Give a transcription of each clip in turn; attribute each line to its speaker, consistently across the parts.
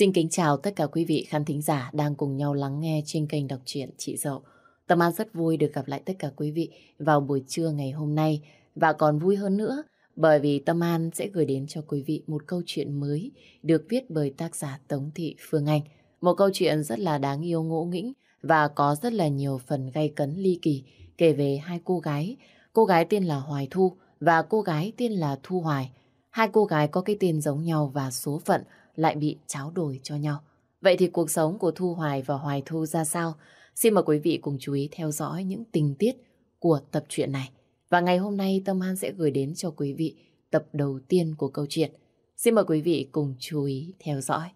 Speaker 1: Xin kính chào tất cả quý vị khán thính giả đang cùng nhau lắng nghe trên kênh đọc truyện Chị Dậu. Tâm An rất vui được gặp lại tất cả quý vị vào buổi trưa ngày hôm nay và còn vui hơn nữa, bởi vì Tâm An sẽ gửi đến cho quý vị một câu chuyện mới được viết bởi tác giả Tống Thị Phương Anh. Một câu chuyện rất là đáng yêu ngỗ nghĩnh và có rất là nhiều phần gây cấn ly kỳ kể về hai cô gái. Cô gái tên là Hoài Thu và cô gái tên là Thu Hoài. Hai cô gái có cái tên giống nhau và số phận lại bị tráo đổi cho nhau. Vậy thì cuộc sống của Thu Hoài và Hoài Thu ra sao? Xin mời quý vị cùng chú ý theo dõi những tình tiết của tập truyện này. Và ngày hôm nay Tâm An sẽ gửi đến cho quý vị tập đầu tiên của câu chuyện. Xin mời quý vị cùng chú ý theo dõi.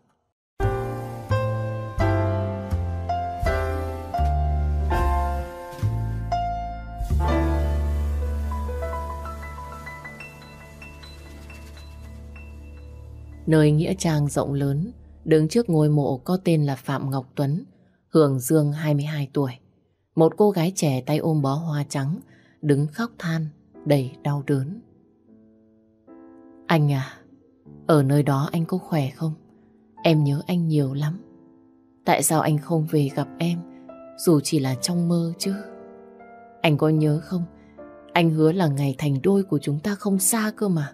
Speaker 1: Nơi Nghĩa Trang rộng lớn, đứng trước ngôi mộ có tên là Phạm Ngọc Tuấn, hưởng dương 22 tuổi. Một cô gái trẻ tay ôm bó hoa trắng, đứng khóc than, đầy đau đớn. Anh à, ở nơi đó anh có khỏe không? Em nhớ anh nhiều lắm. Tại sao anh không về gặp em, dù chỉ là trong mơ chứ? Anh có nhớ không? Anh hứa là ngày thành đôi của chúng ta không xa cơ mà.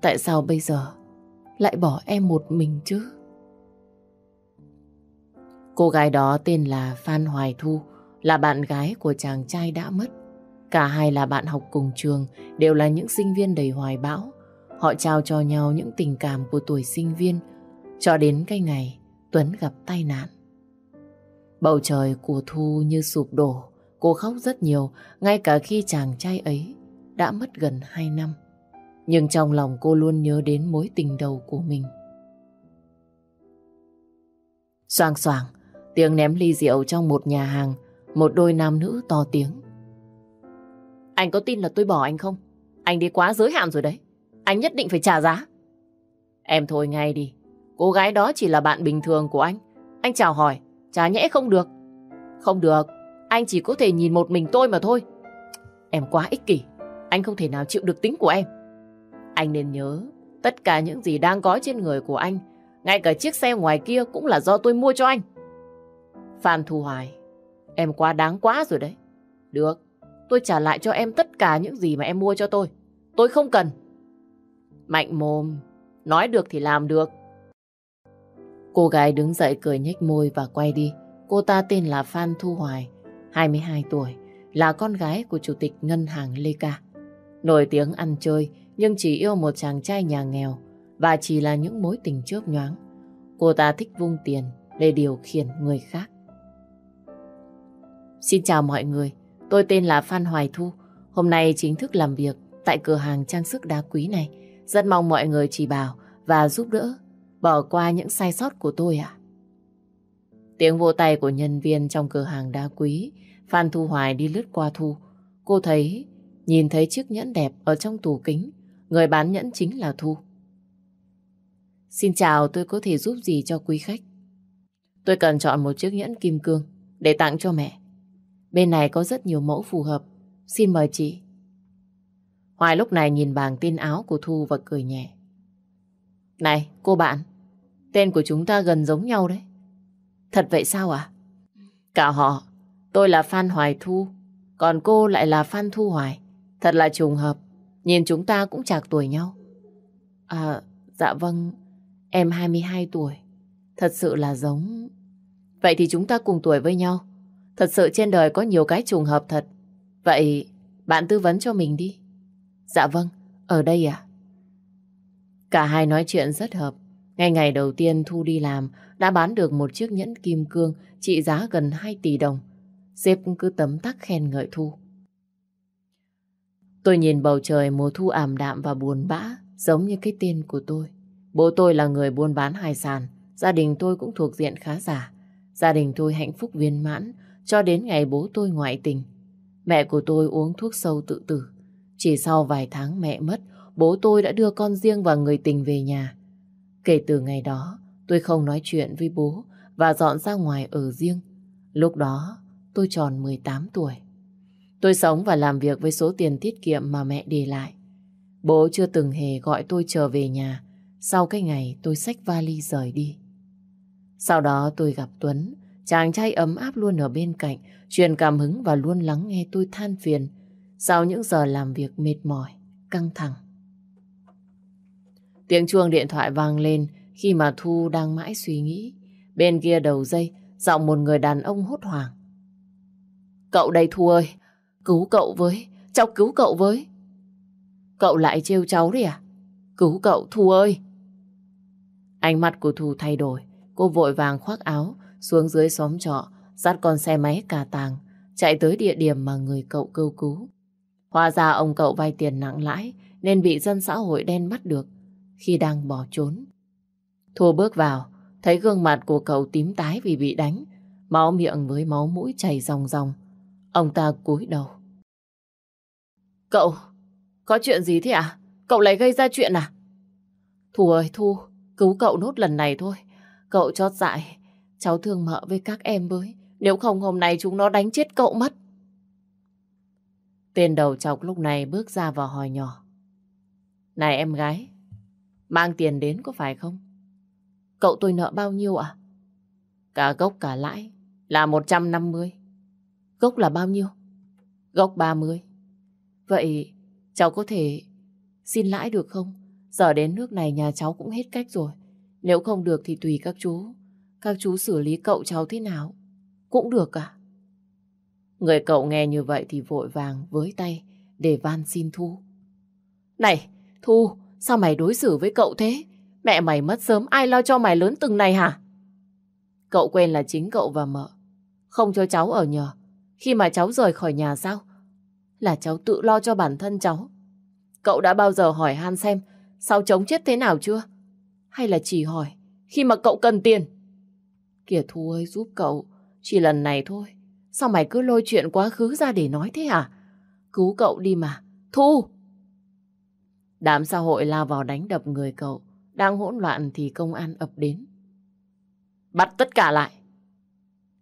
Speaker 1: Tại sao bây giờ lại bỏ em một mình chứ? Cô gái đó tên là Phan Hoài Thu, là bạn gái của chàng trai đã mất. Cả hai là bạn học cùng trường, đều là những sinh viên đầy hoài bão. Họ trao cho nhau những tình cảm của tuổi sinh viên, cho đến cái ngày Tuấn gặp tai nạn. Bầu trời của Thu như sụp đổ, cô khóc rất nhiều, ngay cả khi chàng trai ấy đã mất gần hai năm. Nhưng trong lòng cô luôn nhớ đến mối tình đầu của mình. Soàng soảng, tiếng ném ly rượu trong một nhà hàng, một đôi nam nữ to tiếng. Anh có tin là tôi bỏ anh không? Anh đi quá giới hạn rồi đấy. Anh nhất định phải trả giá. Em thôi ngay đi. Cô gái đó chỉ là bạn bình thường của anh. Anh chào hỏi, chả nhẽ không được. Không được, anh chỉ có thể nhìn một mình tôi mà thôi. Em quá ích kỷ, anh không thể nào chịu được tính của em. Anh nên nhớ, tất cả những gì đang có trên người của anh, ngay cả chiếc xe ngoài kia cũng là do tôi mua cho anh. Phan Thu Hoài, em quá đáng quá rồi đấy. Được, tôi trả lại cho em tất cả những gì mà em mua cho tôi. Tôi không cần. Mạnh mồm, nói được thì làm được. Cô gái đứng dậy cười nhếch môi và quay đi. Cô ta tên là Phan Thu Hoài, 22 tuổi, là con gái của chủ tịch ngân hàng Lê Ca. Nổi tiếng ăn chơi, nhưng chỉ yêu một chàng trai nhà nghèo và chỉ là những mối tình chớp nhoáng. Cô ta thích vung tiền để điều khiển người khác. Xin chào mọi người, tôi tên là Phan Hoài Thu. Hôm nay chính thức làm việc tại cửa hàng trang sức đá quý này. Rất mong mọi người chỉ bảo và giúp đỡ, bỏ qua những sai sót của tôi ạ. Tiếng vỗ tay của nhân viên trong cửa hàng đá quý, Phan Thu Hoài đi lướt qua Thu. Cô thấy, nhìn thấy chiếc nhẫn đẹp ở trong tủ kính, người bán nhẫn chính là Thu. Xin chào, tôi có thể giúp gì cho quý khách? Tôi cần chọn một chiếc nhẫn kim cương để tặng cho mẹ. Bên này có rất nhiều mẫu phù hợp. Xin mời chị. Hoài lúc này nhìn bảng tin áo của Thu và cười nhẹ. Này, cô bạn, tên của chúng ta gần giống nhau đấy. Thật vậy sao ạ? Cả họ, tôi là Phan Hoài Thu, còn cô lại là Phan Thu Hoài. Thật là trùng hợp, nhìn chúng ta cũng chạc tuổi nhau. À, dạ vâng, em 22 tuổi. Thật sự là giống... Vậy thì chúng ta cùng tuổi với nhau. Thật sự trên đời có nhiều cái trùng hợp thật. Vậy bạn tư vấn cho mình đi. Dạ vâng, ở đây à? Cả hai nói chuyện rất hợp. Ngay ngày đầu tiên Thu đi làm đã bán được một chiếc nhẫn kim cương trị giá gần 2 tỷ đồng. Sếp cứ tấm tắc khen ngợi Thu. Tôi nhìn bầu trời mùa thu ảm đạm và buồn bã giống như cái tên của tôi. Bố tôi là người buôn bán hải sản, gia đình tôi cũng thuộc diện khá giả. Gia đình tôi hạnh phúc viên mãn cho đến ngày bố tôi ngoại tình. Mẹ của tôi uống thuốc sâu tự tử. Chỉ sau vài tháng mẹ mất, bố tôi đã đưa con riêng và người tình về nhà. Kể từ ngày đó, tôi không nói chuyện với bố và dọn ra ngoài ở riêng. Lúc đó, tôi tròn 18 tuổi. Tôi sống và làm việc với số tiền tiết kiệm mà mẹ để lại. Bố chưa từng hề gọi tôi trở về nhà sau cái ngày tôi xách vali rời đi. Sau đó tôi gặp Tuấn, chàng trai ấm áp luôn ở bên cạnh, truyền cảm hứng và luôn lắng nghe tôi than phiền sau những giờ làm việc mệt mỏi, căng thẳng. Tiếng chuông điện thoại vang lên khi mà Thu đang mãi suy nghĩ. Bên kia đầu dây, giọng một người đàn ông hốt hoảng. Cậu đây Thu ơi, cứu cậu với, cháu cứu cậu với. Cậu lại trêu cháu đấy à? Cứu cậu Thu ơi. Ánh mặt của Thu thay đổi, cô vội vàng khoác áo xuống dưới xóm trọ, dắt con xe máy cà tàng, chạy tới địa điểm mà người cậu cứu cứu. Hóa ra ông cậu vay tiền nặng lãi nên bị dân xã hội đen bắt được khi đang bỏ trốn. Thu bước vào, thấy gương mặt của cậu tím tái vì bị đánh, máu miệng với máu mũi chảy ròng ròng. Ông ta cúi đầu. Cậu, có chuyện gì thế à? Cậu lại gây ra chuyện à? Thu ơi, Thu, cứu cậu nốt lần này thôi. Cậu chót dại, cháu thương mợ với các em với. Nếu không hôm nay chúng nó đánh chết cậu mất. Tên đầu chọc lúc này bước ra và hỏi nhỏ. Này em gái, mang tiền đến có phải không? Cậu tôi nợ bao nhiêu ạ? Cả gốc cả lãi là 150. Gốc là bao nhiêu? Gốc 30. Vậy cháu có thể xin lãi được không? Giờ đến nước này nhà cháu cũng hết cách rồi. Nếu không được thì tùy các chú. Các chú xử lý cậu cháu thế nào? Cũng được à? Người cậu nghe như vậy thì vội vàng với tay để van xin Thu. Này, Thu, sao mày đối xử với cậu thế? Mẹ mày mất sớm ai lo cho mày lớn từng này hả? Cậu quên là chính cậu và mợ. Không cho cháu ở nhờ. Khi mà cháu rời khỏi nhà sao? Là cháu tự lo cho bản thân cháu. Cậu đã bao giờ hỏi han xem sao chống chết thế nào chưa? Hay là chỉ hỏi khi mà cậu cần tiền? Kìa Thu ơi, giúp cậu. Chỉ lần này thôi. Sao mày cứ lôi chuyện quá khứ ra để nói thế hả? Cứu cậu đi mà. Thu! Đám xã hội lao vào đánh đập người cậu. Đang hỗn loạn thì công an ập đến. Bắt tất cả lại.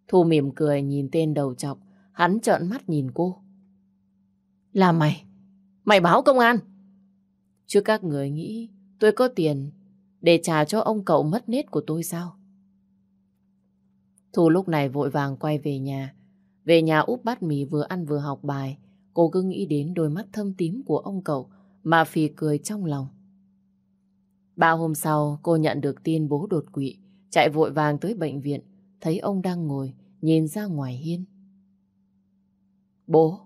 Speaker 1: Thu mỉm cười nhìn tên đầu chọc. Hắn trợn mắt nhìn cô. Là mày. Mày báo công an. Chứ các người nghĩ tôi có tiền để trả cho ông cậu mất nết của tôi sao? Thu lúc này vội vàng quay về nhà. Về nhà úp bát mì vừa ăn vừa học bài. Cô cứ nghĩ đến đôi mắt thâm tím của ông cậu mà phì cười trong lòng. Ba hôm sau, cô nhận được tin bố đột quỵ, chạy vội vàng tới bệnh viện, thấy ông đang ngồi, nhìn ra ngoài hiên. Bố,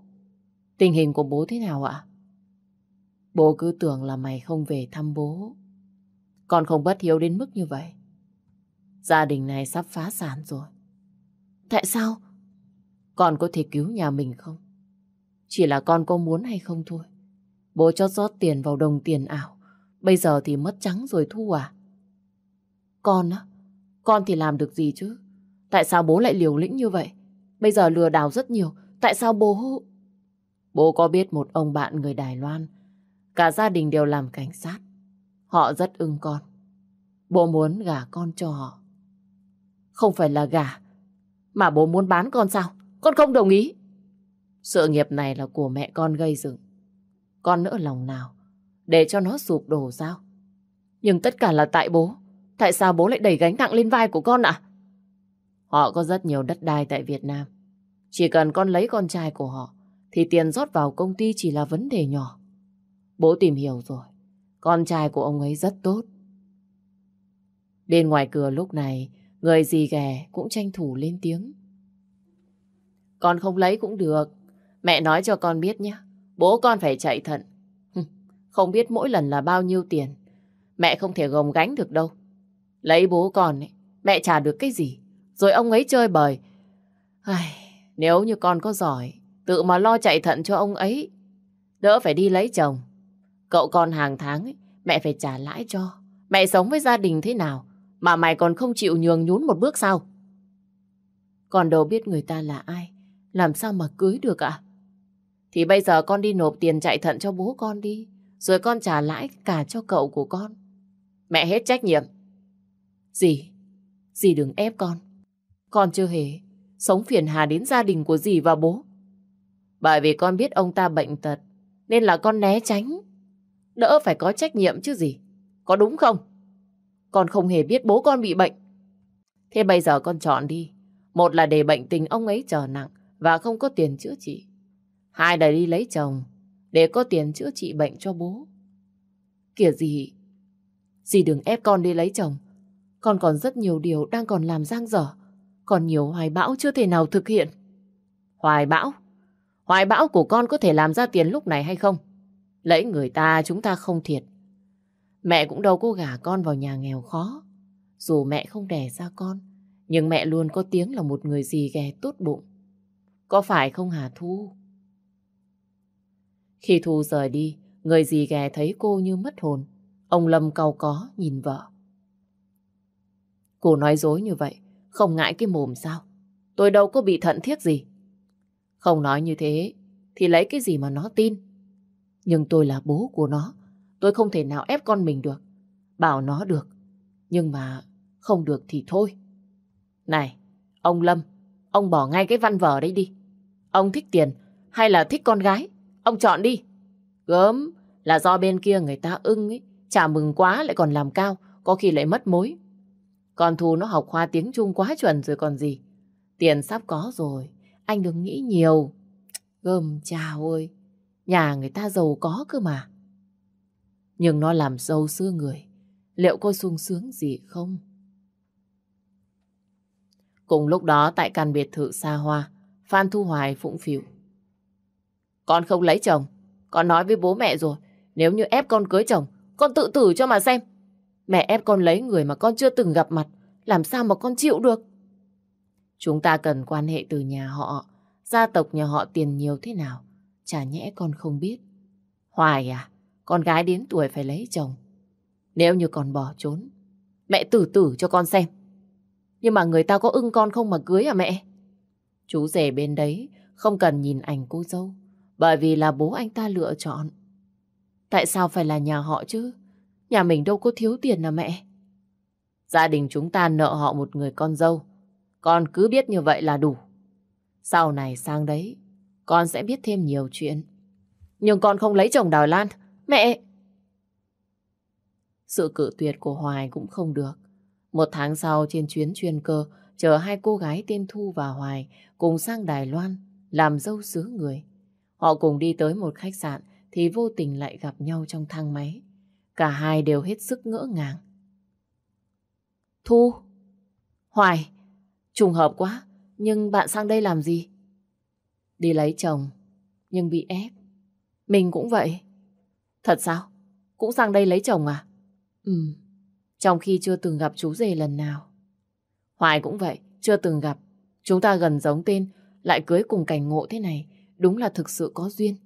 Speaker 1: tình hình của bố thế nào ạ? Bố cứ tưởng là mày không về thăm bố. Con không bất hiếu đến mức như vậy. Gia đình này sắp phá sản rồi. Tại sao? Con có thể cứu nhà mình không? Chỉ là con có muốn hay không thôi. Bố cho rót tiền vào đồng tiền ảo. Bây giờ thì mất trắng rồi Thu à? Con á? Con thì làm được gì chứ? Tại sao bố lại liều lĩnh như vậy? Bây giờ lừa đảo rất nhiều. Tại sao bố... Bố có biết một ông bạn người Đài Loan. Cả gia đình đều làm cảnh sát. Họ rất ưng con. Bố muốn gả con cho họ. Không phải là gả, mà bố muốn bán con sao? Con không đồng ý. Sự nghiệp này là của mẹ con gây dựng. Con nỡ lòng nào để cho nó sụp đổ sao? Nhưng tất cả là tại bố. Tại sao bố lại đẩy gánh nặng lên vai của con ạ? Họ có rất nhiều đất đai tại Việt Nam. Chỉ cần con lấy con trai của họ thì tiền rót vào công ty chỉ là vấn đề nhỏ. Bố tìm hiểu rồi. Con trai của ông ấy rất tốt. Bên ngoài cửa lúc này, người gì ghẻ cũng tranh thủ lên tiếng. Con không lấy cũng được. Mẹ nói cho con biết nhé. Bố con phải chạy thận. Không biết mỗi lần là bao nhiêu tiền. Mẹ không thể gồng gánh được đâu. Lấy bố con ấy, mẹ trả được cái gì? Rồi ông ấy chơi bời. Ai, nếu như con có giỏi, tự mà lo chạy thận cho ông ấy. Đỡ phải đi lấy chồng. Cậu con hàng tháng ấy, mẹ phải trả lãi cho. Mẹ sống với gia đình thế nào mà mày còn không chịu nhường nhún một bước sao? Còn đâu biết người ta là ai, làm sao mà cưới được ạ? Thì bây giờ con đi nộp tiền chạy thận cho bố con đi, rồi con trả lãi cả cho cậu của con. Mẹ hết trách nhiệm. Dì, dì đừng ép con. Con chưa hề sống phiền hà đến gia đình của dì và bố. Bởi vì con biết ông ta bệnh tật, nên là con né tránh. Đỡ phải có trách nhiệm chứ gì. Có đúng không? Con không hề biết bố con bị bệnh. Thế bây giờ con chọn đi. Một là để bệnh tình ông ấy trở nặng và không có tiền chữa trị. Hai là đi lấy chồng để có tiền chữa trị bệnh cho bố. Kìa gì? Dì đừng ép con đi lấy chồng. Con còn rất nhiều điều đang còn làm giang dở. Còn nhiều hoài bão chưa thể nào thực hiện. Hoài bão? Hoài bão của con có thể làm ra tiền lúc này hay không? Lấy người ta chúng ta không thiệt. Mẹ cũng đâu có gả con vào nhà nghèo khó. Dù mẹ không đẻ ra con, nhưng mẹ luôn có tiếng là một người gì ghè tốt bụng. Có phải không hà Thu? Khi Thu rời đi, người gì ghè thấy cô như mất hồn. Ông Lâm cau có nhìn vợ. Cô nói dối như vậy, không ngại cái mồm sao? Tôi đâu có bị thận thiết gì. Không nói như thế, thì lấy cái gì mà nó tin? Nhưng tôi là bố của nó, tôi không thể nào ép con mình được. Bảo nó được, nhưng mà không được thì thôi. Này, ông Lâm, ông bỏ ngay cái văn vở đấy đi. Ông thích tiền hay là thích con gái? Ông chọn đi. Gớm là do bên kia người ta ưng ấy, chả mừng quá lại còn làm cao, có khi lại mất mối. con Thu nó học khoa tiếng Trung quá chuẩn rồi còn gì. Tiền sắp có rồi, anh đừng nghĩ nhiều. Gơm chào ơi, nhà người ta giàu có cơ mà. Nhưng nó làm sâu xưa người, liệu có sung sướng gì không? Cùng lúc đó tại căn biệt thự xa hoa, Phan Thu Hoài phụng phịu. Con không lấy chồng, con nói với bố mẹ rồi, nếu như ép con cưới chồng, con tự tử cho mà xem. Mẹ ép con lấy người mà con chưa từng gặp mặt, làm sao mà con chịu được? Chúng ta cần quan hệ từ nhà họ, gia tộc nhà họ tiền nhiều thế nào, chả nhẽ con không biết. Hoài à, con gái đến tuổi phải lấy chồng. Nếu như con bỏ trốn, mẹ tử tử cho con xem. Nhưng mà người ta có ưng con không mà cưới à mẹ? Chú rể bên đấy không cần nhìn ảnh cô dâu, bởi vì là bố anh ta lựa chọn. Tại sao phải là nhà họ chứ? Nhà mình đâu có thiếu tiền à mẹ? Gia đình chúng ta nợ họ một người con dâu. Con cứ biết như vậy là đủ. Sau này sang đấy, con sẽ biết thêm nhiều chuyện. Nhưng con không lấy chồng Đào Lan. Mẹ! Sự cự tuyệt của Hoài cũng không được. Một tháng sau trên chuyến chuyên cơ, chờ hai cô gái tên Thu và Hoài cùng sang Đài Loan làm dâu xứ người. Họ cùng đi tới một khách sạn thì vô tình lại gặp nhau trong thang máy. Cả hai đều hết sức ngỡ ngàng. Thu! Hoài! Trùng hợp quá, nhưng bạn sang đây làm gì? Đi lấy chồng, nhưng bị ép. Mình cũng vậy. Thật sao? Cũng sang đây lấy chồng à? Ừ, trong khi chưa từng gặp chú rể lần nào. Hoài cũng vậy, chưa từng gặp. Chúng ta gần giống tên, lại cưới cùng cảnh ngộ thế này, đúng là thực sự có duyên.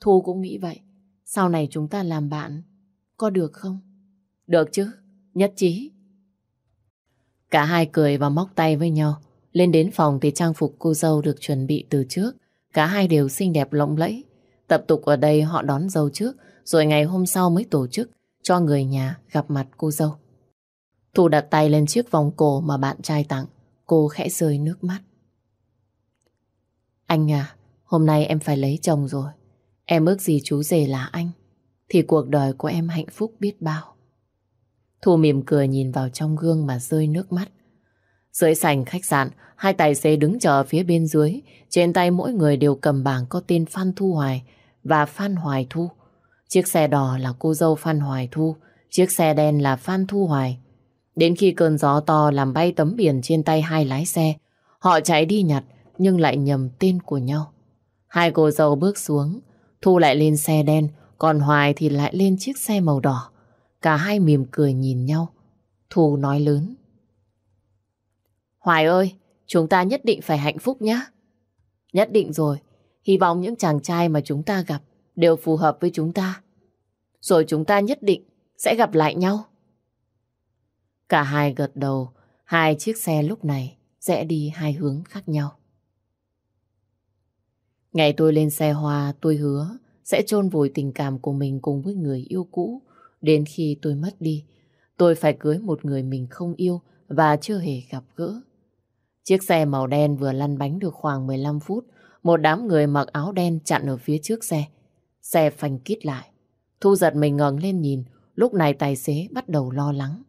Speaker 1: Thu cũng nghĩ vậy. Sau này chúng ta làm bạn, có được không? Được chứ, nhất trí. Cả hai cười và móc tay với nhau. Lên đến phòng thì trang phục cô dâu được chuẩn bị từ trước. Cả hai đều xinh đẹp lộng lẫy. Tập tục ở đây họ đón dâu trước, rồi ngày hôm sau mới tổ chức cho người nhà gặp mặt cô dâu. Thu đặt tay lên chiếc vòng cổ mà bạn trai tặng. Cô khẽ rơi nước mắt. Anh à, hôm nay em phải lấy chồng rồi. Em ước gì chú rể là anh. Thì cuộc đời của em hạnh phúc biết bao. Thu mỉm cười nhìn vào trong gương mà rơi nước mắt. Dưới sảnh khách sạn, hai tài xế đứng chờ phía bên dưới. Trên tay mỗi người đều cầm bảng có tên Phan Thu Hoài và Phan Hoài Thu. Chiếc xe đỏ là cô dâu Phan Hoài Thu, chiếc xe đen là Phan Thu Hoài. Đến khi cơn gió to làm bay tấm biển trên tay hai lái xe, họ chạy đi nhặt nhưng lại nhầm tên của nhau. Hai cô dâu bước xuống, Thu lại lên xe đen, còn Hoài thì lại lên chiếc xe màu đỏ. Cả hai mỉm cười nhìn nhau. Thu nói lớn. Hoài ơi, chúng ta nhất định phải hạnh phúc nhé. Nhất định rồi. Hy vọng những chàng trai mà chúng ta gặp đều phù hợp với chúng ta. Rồi chúng ta nhất định sẽ gặp lại nhau. Cả hai gật đầu, hai chiếc xe lúc này rẽ đi hai hướng khác nhau. Ngày tôi lên xe hoa, tôi hứa sẽ chôn vùi tình cảm của mình cùng với người yêu cũ. Đến khi tôi mất đi, tôi phải cưới một người mình không yêu và chưa hề gặp gỡ. Chiếc xe màu đen vừa lăn bánh được khoảng 15 phút, một đám người mặc áo đen chặn ở phía trước xe. Xe phanh kít lại. Thu giật mình ngẩng lên nhìn, lúc này tài xế bắt đầu lo lắng.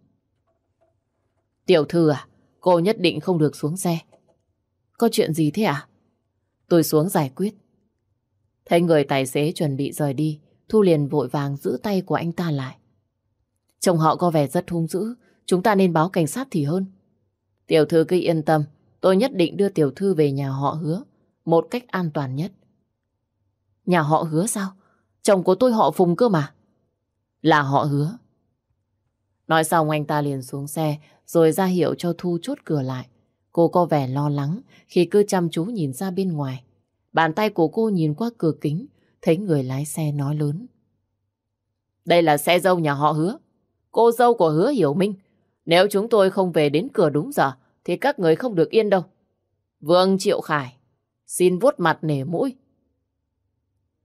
Speaker 1: Tiểu thư à, cô nhất định không được xuống xe. Có chuyện gì thế à? Tôi xuống giải quyết. Thấy người tài xế chuẩn bị rời đi, Thu liền vội vàng giữ tay của anh ta lại. Chồng họ có vẻ rất hung dữ, chúng ta nên báo cảnh sát thì hơn. Tiểu thư cứ yên tâm, tôi nhất định đưa tiểu thư về nhà họ hứa, một cách an toàn nhất. Nhà họ hứa sao? Chồng của tôi họ Phùng cơ mà. Là họ hứa. Nói xong anh ta liền xuống xe rồi ra hiệu cho Thu chốt cửa lại. Cô có vẻ lo lắng khi cứ chăm chú nhìn ra bên ngoài. Bàn tay của cô nhìn qua cửa kính thấy người lái xe nói lớn. Đây là xe dâu nhà họ hứa. Cô dâu của hứa hiểu minh. Nếu chúng tôi không về đến cửa đúng giờ thì các người không được yên đâu. Vương Triệu Khải xin vuốt mặt nể mũi.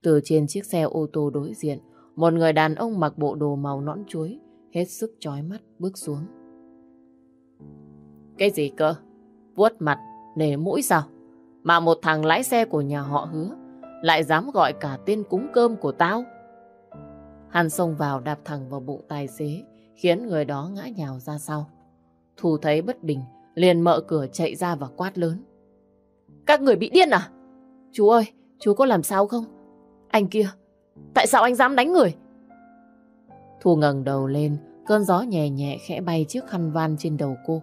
Speaker 1: Từ trên chiếc xe ô tô đối diện một người đàn ông mặc bộ đồ màu nõn chuối hết sức chói mắt bước xuống. Cái gì cơ? Vuốt mặt, nể mũi sao? Mà một thằng lái xe của nhà họ hứa lại dám gọi cả tên cúng cơm của tao. Hắn xông vào đạp thẳng vào bụng tài xế, khiến người đó ngã nhào ra sau. Thu thấy bất bình, liền mở cửa chạy ra và quát lớn. Các người bị điên à? Chú ơi, chú có làm sao không? Anh kia, tại sao anh dám đánh người? Thu ngẩng đầu lên, cơn gió nhẹ nhẹ khẽ bay chiếc khăn van trên đầu cô.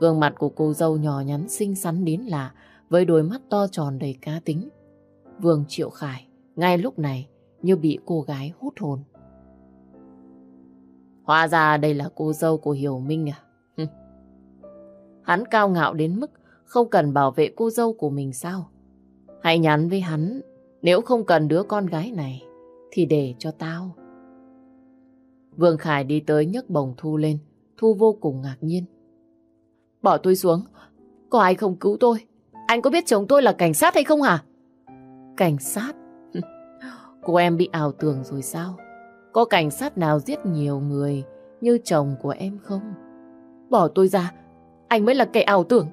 Speaker 1: Gương mặt của cô dâu nhỏ nhắn xinh xắn đến lạ, với đôi mắt to tròn đầy cá tính. Vương Triệu Khải, ngay lúc này, như bị cô gái hút hồn. Hóa ra đây là cô dâu của Hiểu Minh à? hắn cao ngạo đến mức không cần bảo vệ cô dâu của mình sao? Hãy nhắn với hắn, nếu không cần đứa con gái này, thì để cho tao. Vương Khải đi tới nhấc bồng Thu lên. Thu vô cùng ngạc nhiên. Bỏ tôi xuống. Có ai không cứu tôi? Anh có biết chồng tôi là cảnh sát hay không hả? Cảnh sát? Cô em bị ảo tưởng rồi sao? Có cảnh sát nào giết nhiều người như chồng của em không? Bỏ tôi ra, anh mới là kẻ ảo tưởng.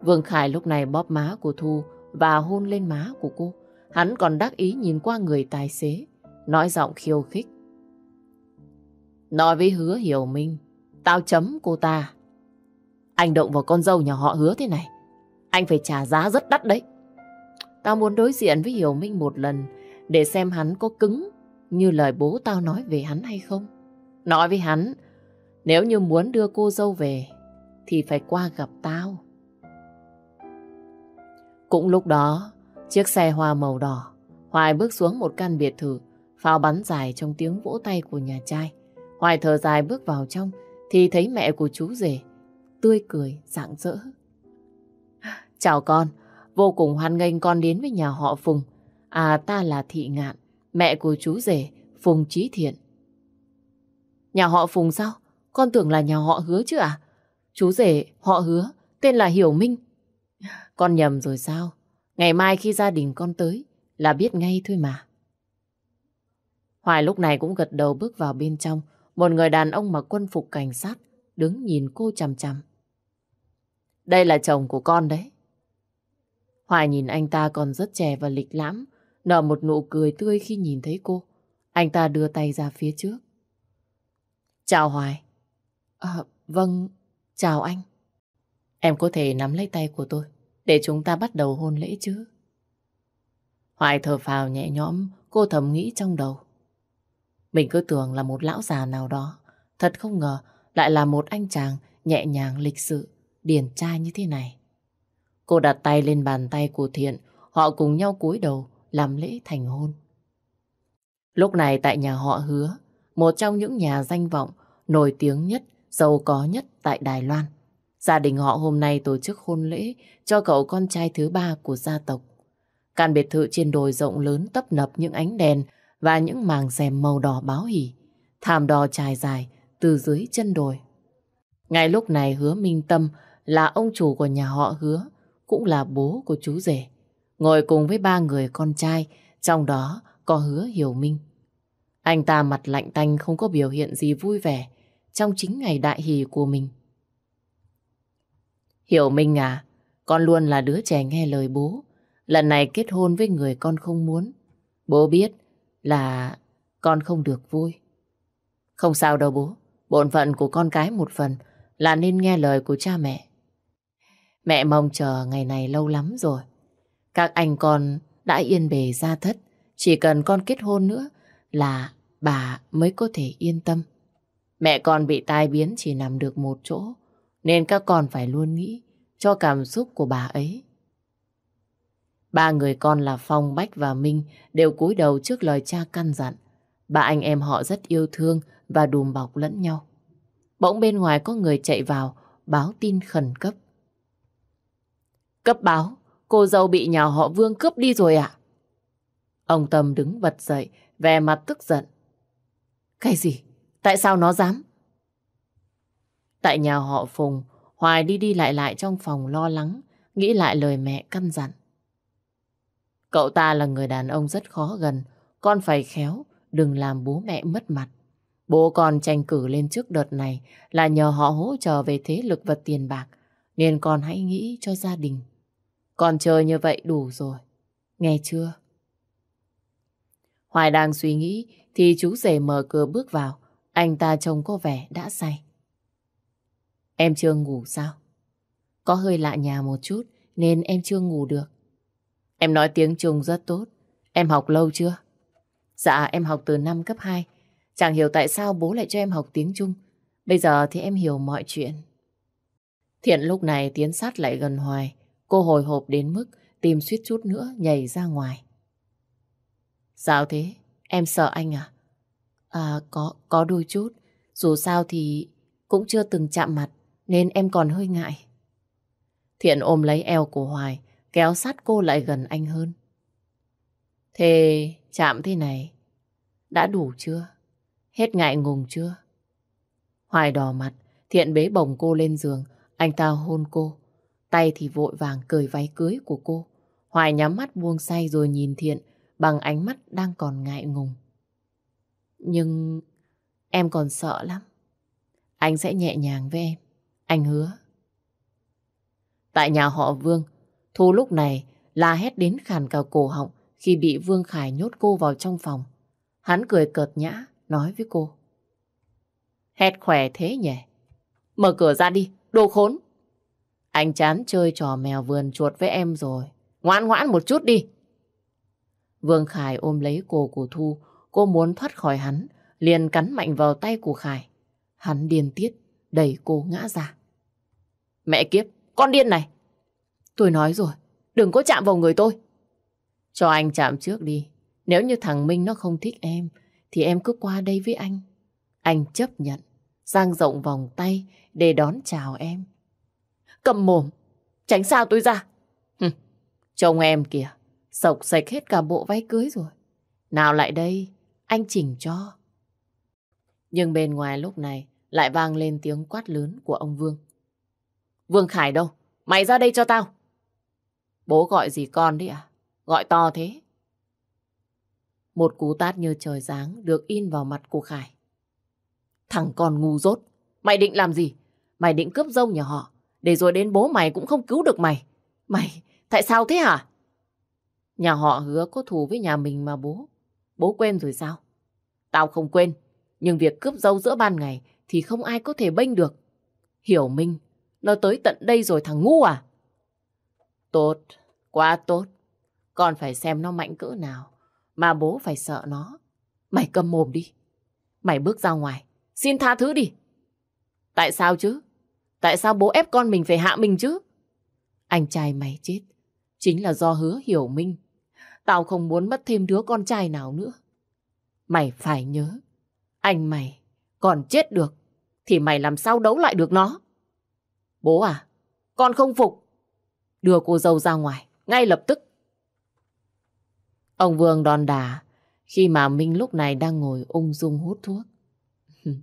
Speaker 1: Vương Khải lúc này bóp má của Thu và hôn lên má của cô. Hắn còn đắc ý nhìn qua người tài xế, nói giọng khiêu khích. Nói với hứa hiểu minh, tao chấm cô ta. Anh động vào con dâu nhà họ hứa thế này, anh phải trả giá rất đắt đấy. Tao muốn đối diện với Hiểu Minh một lần để xem hắn có cứng như lời bố tao nói về hắn hay không. Nói với hắn, nếu như muốn đưa cô dâu về thì phải qua gặp tao. Cũng lúc đó, chiếc xe hoa màu đỏ, Hoài bước xuống một căn biệt thự, pháo bắn dài trong tiếng vỗ tay của nhà trai. Hoài thở dài bước vào trong thì thấy mẹ của chú rể tươi cười rạng rỡ. Chào con, vô cùng hoan nghênh con đến với nhà họ Phùng. À ta là Thị Ngạn, mẹ của chú rể Phùng Trí Thiện. Nhà họ Phùng sao? Con tưởng là nhà họ Hứa chứ à? Chú rể họ Hứa, tên là Hiểu Minh. Con nhầm rồi sao? Ngày mai khi gia đình con tới là biết ngay thôi mà. Hoài lúc này cũng gật đầu bước vào bên trong. Một người đàn ông mặc quân phục cảnh sát đứng nhìn cô chằm chằm. Đây là chồng của con đấy. Hoài nhìn anh ta còn rất trẻ và lịch lãm, nở một nụ cười tươi khi nhìn thấy cô. Anh ta đưa tay ra phía trước. Chào Hoài. À, vâng, chào anh. Em có thể nắm lấy tay của tôi để chúng ta bắt đầu hôn lễ chứ. Hoài thở phào nhẹ nhõm, cô thầm nghĩ trong đầu. Mình cứ tưởng là một lão già nào đó. Thật không ngờ lại là một anh chàng nhẹ nhàng lịch sự, điển trai như thế này. Cô đặt tay lên bàn tay của Thiện, họ cùng nhau cúi đầu làm lễ thành hôn. Lúc này tại nhà họ hứa, một trong những nhà danh vọng nổi tiếng nhất, giàu có nhất tại Đài Loan. Gia đình họ hôm nay tổ chức hôn lễ cho cậu con trai thứ ba của gia tộc. Căn biệt thự trên đồi rộng lớn tấp nập những ánh đèn và những màng rèm màu đỏ báo hỉ. Thảm đỏ trải dài từ dưới chân đồi. Ngay lúc này hứa Minh Tâm là ông chủ của nhà họ hứa, cũng là bố của chú rể. Ngồi cùng với ba người con trai, trong đó có hứa Hiểu Minh. Anh ta mặt lạnh tanh không có biểu hiện gì vui vẻ trong chính ngày đại hỷ của mình. Hiểu Minh à, con luôn là đứa trẻ nghe lời bố. Lần này kết hôn với người con không muốn. Bố biết là con không được vui. Không sao đâu bố. bổn phận của con cái một phần là nên nghe lời của cha mẹ. Mẹ mong chờ ngày này lâu lắm rồi. Các anh con đã yên bề ra thất. Chỉ cần con kết hôn nữa là bà mới có thể yên tâm. Mẹ con bị tai biến chỉ nằm được một chỗ. Nên các con phải luôn nghĩ cho cảm xúc của bà ấy. Ba người con là Phong, Bách và Minh đều cúi đầu trước lời cha căn dặn. Ba anh em họ rất yêu thương và đùm bọc lẫn nhau. Bỗng bên ngoài có người chạy vào báo tin khẩn cấp. Cấp báo, cô dâu bị nhà họ Vương cướp đi rồi ạ. Ông Tâm đứng bật dậy, vẻ mặt tức giận. Cái gì? Tại sao nó dám? Tại nhà họ Phùng, Hoài đi đi lại lại trong phòng lo lắng, nghĩ lại lời mẹ căn dặn. Cậu ta là người đàn ông rất khó gần, con phải khéo, đừng làm bố mẹ mất mặt. Bố con tranh cử lên trước đợt này là nhờ họ hỗ trợ về thế lực và tiền bạc, nên con hãy nghĩ cho gia đình. Con chơi như vậy đủ rồi, nghe chưa? Hoài đang suy nghĩ thì chú rể mở cửa bước vào, anh ta trông có vẻ đã say. Em chưa ngủ sao? Có hơi lạ nhà một chút nên em chưa ngủ được. Em nói tiếng Trung rất tốt. Em học lâu chưa? Dạ em học từ năm cấp 2. Chẳng hiểu tại sao bố lại cho em học tiếng Trung. Bây giờ thì em hiểu mọi chuyện. Thiện lúc này tiến sát lại gần Hoài. Cô hồi hộp đến mức tìm suýt chút nữa nhảy ra ngoài. Sao thế? Em sợ anh à? À có, có đôi chút. Dù sao thì cũng chưa từng chạm mặt nên em còn hơi ngại. Thiện ôm lấy eo của Hoài kéo sát cô lại gần anh hơn. Thế chạm thế này đã đủ chưa? Hết ngại ngùng chưa? Hoài đỏ mặt, Thiện bế bồng cô lên giường, anh ta hôn cô. Tay thì vội vàng cởi váy cưới của cô. Hoài nhắm mắt buông say rồi nhìn Thiện bằng ánh mắt đang còn ngại ngùng. Nhưng em còn sợ lắm. Anh sẽ nhẹ nhàng với em. Anh hứa. Tại nhà họ Vương, Thu lúc này la hét đến khàn cả cổ họng khi bị Vương Khải nhốt cô vào trong phòng. Hắn cười cợt nhã, nói với cô. Hét khỏe thế nhỉ? Mở cửa ra đi, đồ khốn. Anh chán chơi trò mèo vườn chuột với em rồi. Ngoan ngoãn một chút đi. Vương Khải ôm lấy cổ của Thu, cô muốn thoát khỏi hắn, liền cắn mạnh vào tay của Khải. Hắn điên tiết, đẩy cô ngã ra. Mẹ kiếp, con điên này, Tôi nói rồi, đừng có chạm vào người tôi. Cho anh chạm trước đi. Nếu như thằng Minh nó không thích em, thì em cứ qua đây với anh. Anh chấp nhận, giang rộng vòng tay để đón chào em. Cầm mồm, tránh sao tôi ra. Hừ, chồng em kìa, sộc sạch hết cả bộ váy cưới rồi. Nào lại đây, anh chỉnh cho. Nhưng bên ngoài lúc này lại vang lên tiếng quát lớn của ông Vương. Vương Khải đâu? Mày ra đây cho tao. Bố gọi gì con đấy à? Gọi to thế. Một cú tát như trời giáng được in vào mặt của Khải. Thằng con ngu dốt. Mày định làm gì? Mày định cướp dâu nhà họ. Để rồi đến bố mày cũng không cứu được mày. Mày, tại sao thế hả? Nhà họ hứa có thù với nhà mình mà bố. Bố quên rồi sao? Tao không quên. Nhưng việc cướp dâu giữa ban ngày thì không ai có thể bênh được. Hiểu Minh, nó tới tận đây rồi thằng ngu à? Tốt, quá tốt. Con phải xem nó mạnh cỡ nào, mà bố phải sợ nó. Mày cầm mồm đi. Mày bước ra ngoài, xin tha thứ đi. Tại sao chứ? Tại sao bố ép con mình phải hạ mình chứ? Anh trai mày chết, chính là do hứa hiểu minh. Tao không muốn mất thêm đứa con trai nào nữa. Mày phải nhớ, anh mày còn chết được, thì mày làm sao đấu lại được nó? Bố à, con không phục. Đưa cô dâu ra ngoài, ngay lập tức. Ông Vương đòn đà khi mà Minh lúc này đang ngồi ung dung hút thuốc.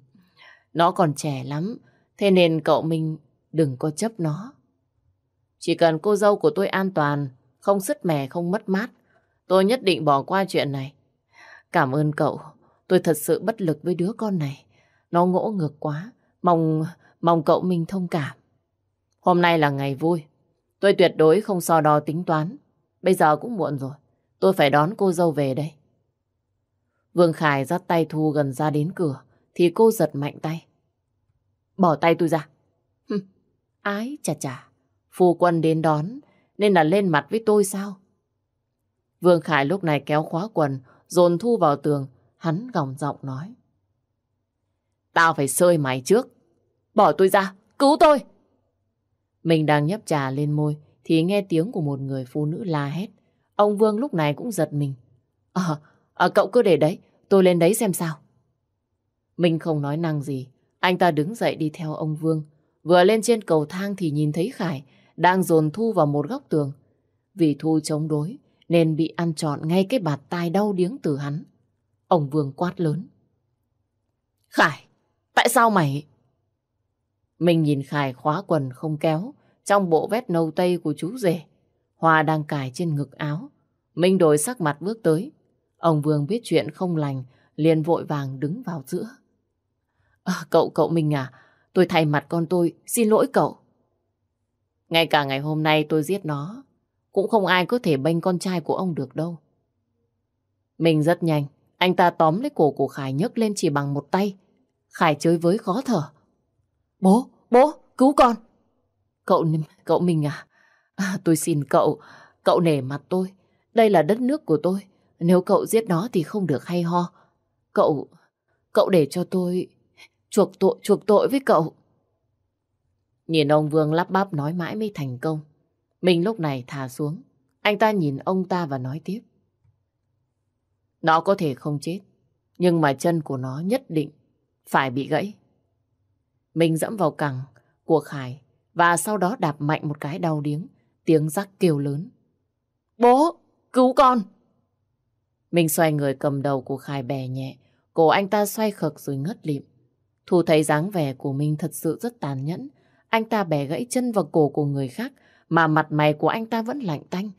Speaker 1: nó còn trẻ lắm, thế nên cậu Minh đừng có chấp nó. Chỉ cần cô dâu của tôi an toàn, không sứt mẻ, không mất mát, tôi nhất định bỏ qua chuyện này. Cảm ơn cậu, tôi thật sự bất lực với đứa con này. Nó ngỗ ngược quá, mong mong cậu Minh thông cảm. Hôm nay là ngày vui, Tôi tuyệt đối không so đo tính toán. Bây giờ cũng muộn rồi. Tôi phải đón cô dâu về đây. Vương Khải dắt tay Thu gần ra đến cửa, thì cô giật mạnh tay. Bỏ tay tôi ra. Ái chà chà, phu quân đến đón, nên là lên mặt với tôi sao? Vương Khải lúc này kéo khóa quần, dồn Thu vào tường, hắn gòng giọng nói. Tao phải sơi mày trước. Bỏ tôi ra, cứu tôi! Mình đang nhấp trà lên môi, thì nghe tiếng của một người phụ nữ la hét. Ông Vương lúc này cũng giật mình. Ờ, à, cậu cứ để đấy, tôi lên đấy xem sao. Mình không nói năng gì, anh ta đứng dậy đi theo ông Vương. Vừa lên trên cầu thang thì nhìn thấy Khải đang dồn Thu vào một góc tường. Vì Thu chống đối nên bị ăn trọn ngay cái bạt tai đau điếng từ hắn. Ông Vương quát lớn. Khải, tại sao mày... Mình nhìn Khải khóa quần không kéo trong bộ vét nâu tây của chú rể. Hoa đang cài trên ngực áo. Minh đổi sắc mặt bước tới. Ông Vương biết chuyện không lành, liền vội vàng đứng vào giữa. À, cậu, cậu mình à, tôi thay mặt con tôi, xin lỗi cậu. Ngay cả ngày hôm nay tôi giết nó, cũng không ai có thể bênh con trai của ông được đâu. Mình rất nhanh, anh ta tóm lấy cổ của Khải nhấc lên chỉ bằng một tay. Khải chơi với khó thở. Bố, bố, cứu con. Cậu, cậu mình à, à tôi xin cậu, cậu nể mặt tôi. Đây là đất nước của tôi. Nếu cậu giết nó thì không được hay ho. Cậu, cậu để cho tôi chuộc tội, chuộc tội với cậu. Nhìn ông Vương lắp bắp nói mãi mới thành công. Mình lúc này thả xuống. Anh ta nhìn ông ta và nói tiếp. Nó có thể không chết, nhưng mà chân của nó nhất định phải bị gãy. Mình dẫm vào cẳng của Khải và sau đó đạp mạnh một cái đau điếng, tiếng rắc kêu lớn. Bố, cứu con! Mình xoay người cầm đầu của Khải bè nhẹ, cổ anh ta xoay khực rồi ngất lịm. Thu thấy dáng vẻ của mình thật sự rất tàn nhẫn. Anh ta bẻ gãy chân và cổ của người khác, mà mặt mày của anh ta vẫn lạnh tanh.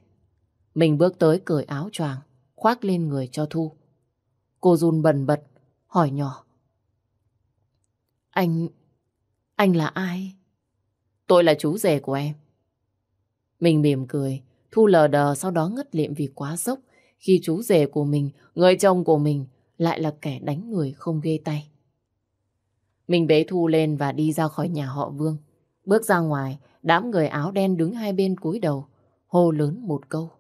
Speaker 1: Mình bước tới cởi áo choàng, khoác lên người cho Thu. Cô run bần bật, hỏi nhỏ. Anh... anh là ai? Tôi là chú rể của em. Mình mỉm cười, Thu lờ đờ sau đó ngất liệm vì quá sốc khi chú rể của mình, người chồng của mình lại là kẻ đánh người không ghê tay. Mình bế Thu lên và đi ra khỏi nhà họ Vương. Bước ra ngoài, đám người áo đen đứng hai bên cúi đầu, hô lớn một câu.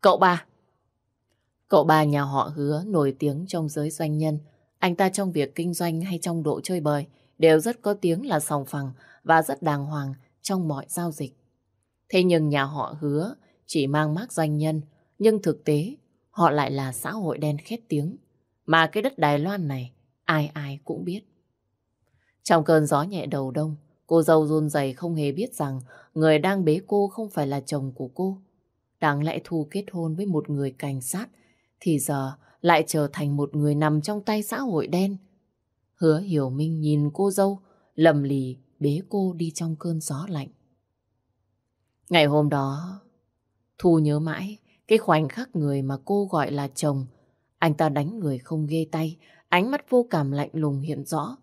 Speaker 1: Cậu ba! Cậu ba nhà họ hứa nổi tiếng trong giới doanh nhân. Anh ta trong việc kinh doanh hay trong độ chơi bời đều rất có tiếng là sòng phẳng và rất đàng hoàng trong mọi giao dịch. Thế nhưng nhà họ hứa chỉ mang mác doanh nhân, nhưng thực tế họ lại là xã hội đen khét tiếng. Mà cái đất Đài Loan này ai ai cũng biết. Trong cơn gió nhẹ đầu đông, cô dâu run rẩy không hề biết rằng người đang bế cô không phải là chồng của cô. Đáng lẽ Thu kết hôn với một người cảnh sát, thì giờ lại trở thành một người nằm trong tay xã hội đen. Hứa hiểu minh nhìn cô dâu, lầm lì bế cô đi trong cơn gió lạnh. Ngày hôm đó, Thu nhớ mãi cái khoảnh khắc người mà cô gọi là chồng. Anh ta đánh người không ghê tay, ánh mắt vô cảm lạnh lùng hiện rõ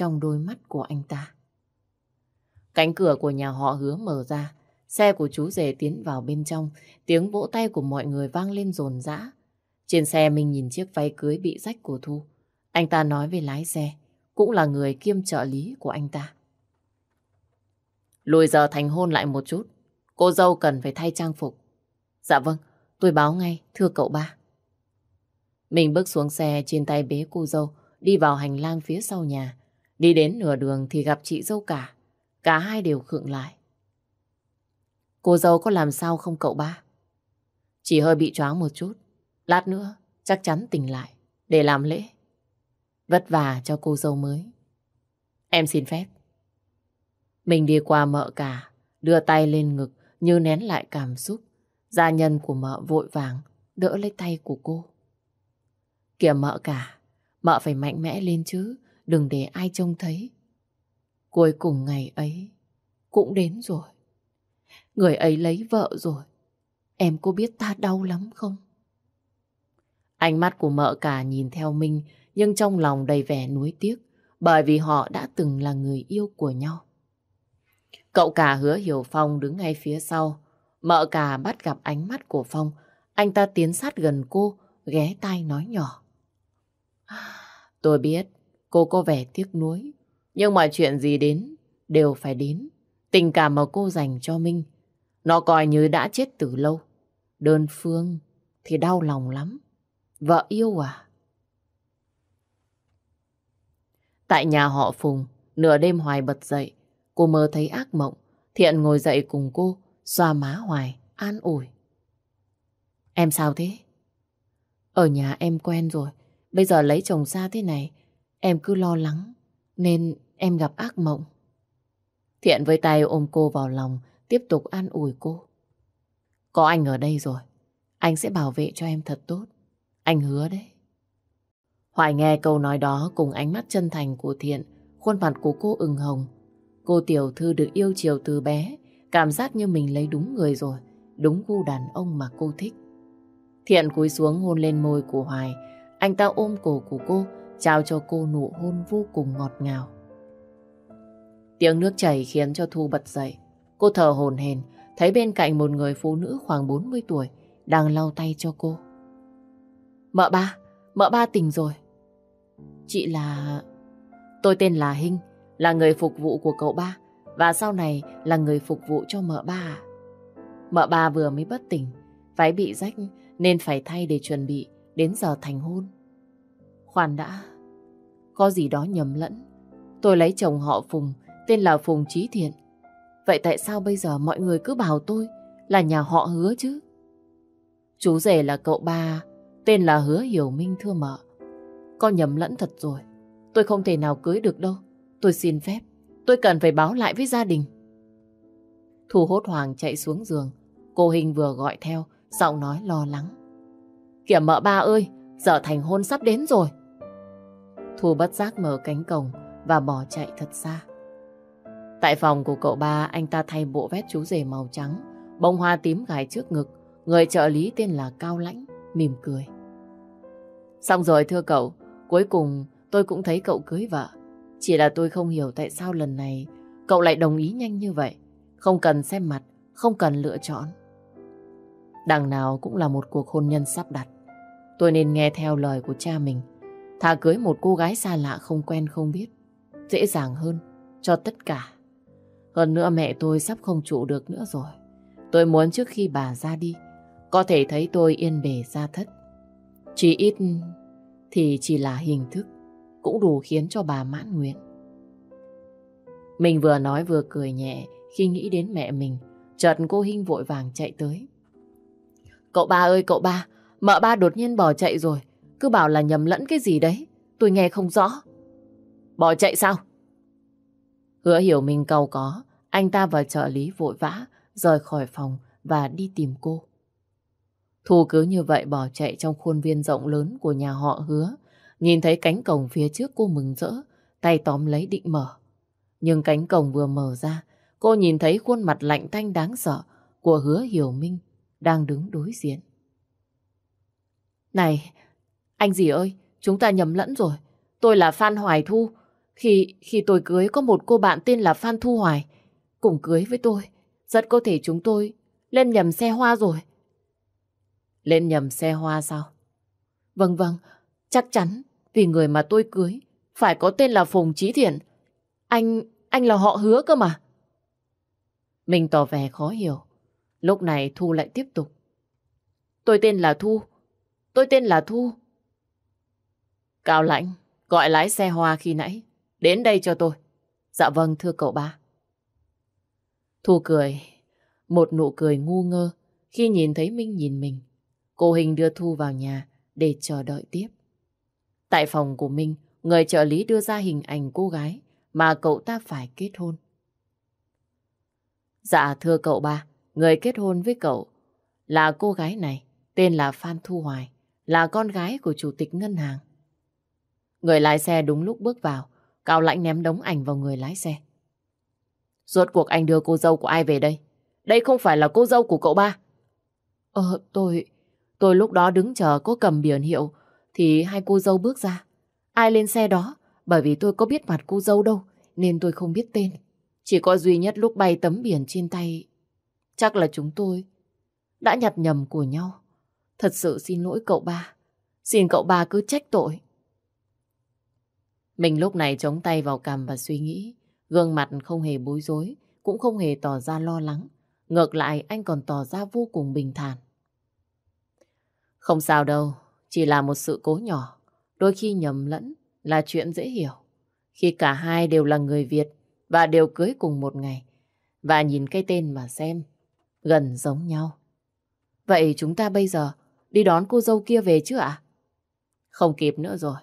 Speaker 1: trong đôi mắt của anh ta. Cánh cửa của nhà họ hứa mở ra, xe của chú rể tiến vào bên trong, tiếng vỗ tay của mọi người vang lên rồn rã. Trên xe mình nhìn chiếc váy cưới bị rách của Thu. Anh ta nói với lái xe, cũng là người kiêm trợ lý của anh ta. Lùi giờ thành hôn lại một chút, cô dâu cần phải thay trang phục. Dạ vâng, tôi báo ngay, thưa cậu ba. Mình bước xuống xe trên tay bế cô dâu, đi vào hành lang phía sau nhà. Đi đến nửa đường thì gặp chị dâu cả. Cả hai đều khựng lại. Cô dâu có làm sao không cậu ba? Chỉ hơi bị choáng một chút. Lát nữa chắc chắn tỉnh lại để làm lễ. Vất vả cho cô dâu mới. Em xin phép. Mình đi qua mợ cả, đưa tay lên ngực như nén lại cảm xúc. Gia nhân của mợ vội vàng đỡ lấy tay của cô. Kìa mợ cả, mợ phải mạnh mẽ lên chứ, đừng để ai trông thấy. Cuối cùng ngày ấy cũng đến rồi. Người ấy lấy vợ rồi. Em có biết ta đau lắm không? Ánh mắt của mợ cả nhìn theo Minh nhưng trong lòng đầy vẻ nuối tiếc bởi vì họ đã từng là người yêu của nhau. Cậu cả hứa Hiểu Phong đứng ngay phía sau. Mợ cả bắt gặp ánh mắt của Phong. Anh ta tiến sát gần cô, ghé tai nói nhỏ. À, tôi biết cô có vẻ tiếc nuối, nhưng mọi chuyện gì đến đều phải đến. Tình cảm mà cô dành cho Minh, nó coi như đã chết từ lâu. Đơn phương thì đau lòng lắm. Vợ yêu à? Tại nhà họ Phùng, nửa đêm Hoài bật dậy. Cô mơ thấy ác mộng. Thiện ngồi dậy cùng cô, xoa má Hoài, an ủi. Em sao thế? Ở nhà em quen rồi. Bây giờ lấy chồng xa thế này, em cứ lo lắng. Nên em gặp ác mộng. Thiện với tay ôm cô vào lòng, tiếp tục an ủi cô. Có anh ở đây rồi, anh sẽ bảo vệ cho em thật tốt. Anh hứa đấy. Hoài nghe câu nói đó cùng ánh mắt chân thành của Thiện, khuôn mặt của cô ửng hồng. Cô tiểu thư được yêu chiều từ bé, cảm giác như mình lấy đúng người rồi, đúng gu đàn ông mà cô thích. Thiện cúi xuống hôn lên môi của Hoài, anh ta ôm cổ của cô, trao cho cô nụ hôn vô cùng ngọt ngào. Tiếng nước chảy khiến cho Thu bật dậy. Cô thở hồn hền, thấy bên cạnh một người phụ nữ khoảng 40 tuổi đang lau tay cho cô. Mợ ba, mợ ba tỉnh rồi. Chị là... Tôi tên là Hinh, là người phục vụ của cậu ba và sau này là người phục vụ cho mợ ba. Mợ ba vừa mới bất tỉnh, váy bị rách nên phải thay để chuẩn bị đến giờ thành hôn. Khoan đã, có gì đó nhầm lẫn. Tôi lấy chồng họ Phùng, tên là Phùng Trí Thiện. Vậy tại sao bây giờ mọi người cứ bảo tôi là nhà họ hứa chứ? Chú rể là cậu ba, tên là Hứa Hiểu Minh thưa mợ. Con nhầm lẫn thật rồi. Tôi không thể nào cưới được đâu. Tôi xin phép. Tôi cần phải báo lại với gia đình. Thu hốt hoàng chạy xuống giường. Cô Hình vừa gọi theo, giọng nói lo lắng. Kìa mợ ba ơi, giờ thành hôn sắp đến rồi. Thu bất giác mở cánh cổng và bỏ chạy thật xa. Tại phòng của cậu ba, anh ta thay bộ vest chú rể màu trắng, bông hoa tím gài trước ngực. Người trợ lý tên là Cao Lãnh, mỉm cười. Xong rồi thưa cậu, cuối cùng tôi cũng thấy cậu cưới vợ. Chỉ là tôi không hiểu tại sao lần này cậu lại đồng ý nhanh như vậy. Không cần xem mặt, không cần lựa chọn. Đằng nào cũng là một cuộc hôn nhân sắp đặt. Tôi nên nghe theo lời của cha mình. Thà cưới một cô gái xa lạ không quen không biết. Dễ dàng hơn cho tất cả. Hơn nữa mẹ tôi sắp không trụ được nữa rồi. Tôi muốn trước khi bà ra đi, có thể thấy tôi yên bề ra thất. Chỉ ít thì chỉ là hình thức, cũng đủ khiến cho bà mãn nguyện. Mình vừa nói vừa cười nhẹ khi nghĩ đến mẹ mình. Chợt cô Hinh vội vàng chạy tới. Cậu ba ơi cậu ba, mợ ba đột nhiên bỏ chạy rồi. Cứ bảo là nhầm lẫn cái gì đấy, tôi nghe không rõ. Bỏ chạy sao? Hứa hiểu mình cầu có, anh ta và trợ lý vội vã rời khỏi phòng và đi tìm cô. Thu cứ như vậy bỏ chạy trong khuôn viên rộng lớn của nhà họ hứa. Nhìn thấy cánh cổng phía trước cô mừng rỡ, tay tóm lấy định mở. Nhưng cánh cổng vừa mở ra, cô nhìn thấy khuôn mặt lạnh tanh đáng sợ của hứa hiểu minh đang đứng đối diện. Này, anh gì ơi, chúng ta nhầm lẫn rồi. Tôi là Phan Hoài Thu. Khi khi tôi cưới có một cô bạn tên là Phan Thu Hoài. Cùng cưới với tôi. Rất có thể chúng tôi lên nhầm xe hoa rồi. Lên nhầm xe hoa sao? Vâng vâng, chắc chắn vì người mà tôi cưới phải có tên là Phùng Trí Thiện. Anh, anh là họ hứa cơ mà. Mình tỏ vẻ khó hiểu. Lúc này Thu lại tiếp tục. Tôi tên là Thu. Tôi tên là Thu. Cao Lãnh, gọi lái xe hoa khi nãy. Đến đây cho tôi. Dạ vâng, thưa cậu ba. Thu cười, một nụ cười ngu ngơ khi nhìn thấy Minh nhìn mình. Cô Hình đưa Thu vào nhà để chờ đợi tiếp. Tại phòng của Minh, người trợ lý đưa ra hình ảnh cô gái mà cậu ta phải kết hôn. Dạ thưa cậu ba, người kết hôn với cậu là cô gái này, tên là Phan Thu Hoài, là con gái của chủ tịch ngân hàng. Người lái xe đúng lúc bước vào, Cao Lãnh ném đống ảnh vào người lái xe. Rốt cuộc anh đưa cô dâu của ai về đây? Đây không phải là cô dâu của cậu ba. Ờ, tôi... Tôi lúc đó đứng chờ có cầm biển hiệu thì hai cô dâu bước ra. Ai lên xe đó? Bởi vì tôi có biết mặt cô dâu đâu nên tôi không biết tên. Chỉ có duy nhất lúc bay tấm biển trên tay chắc là chúng tôi đã nhặt nhầm của nhau. Thật sự xin lỗi cậu ba. Xin cậu ba cứ trách tội. Mình lúc này chống tay vào cằm và suy nghĩ. Gương mặt không hề bối rối cũng không hề tỏ ra lo lắng. Ngược lại anh còn tỏ ra vô cùng bình thản. Không sao đâu, chỉ là một sự cố nhỏ. Đôi khi nhầm lẫn là chuyện dễ hiểu. Khi cả hai đều là người Việt và đều cưới cùng một ngày. Và nhìn cái tên mà xem, gần giống nhau. Vậy chúng ta bây giờ đi đón cô dâu kia về chứ ạ? Không kịp nữa rồi.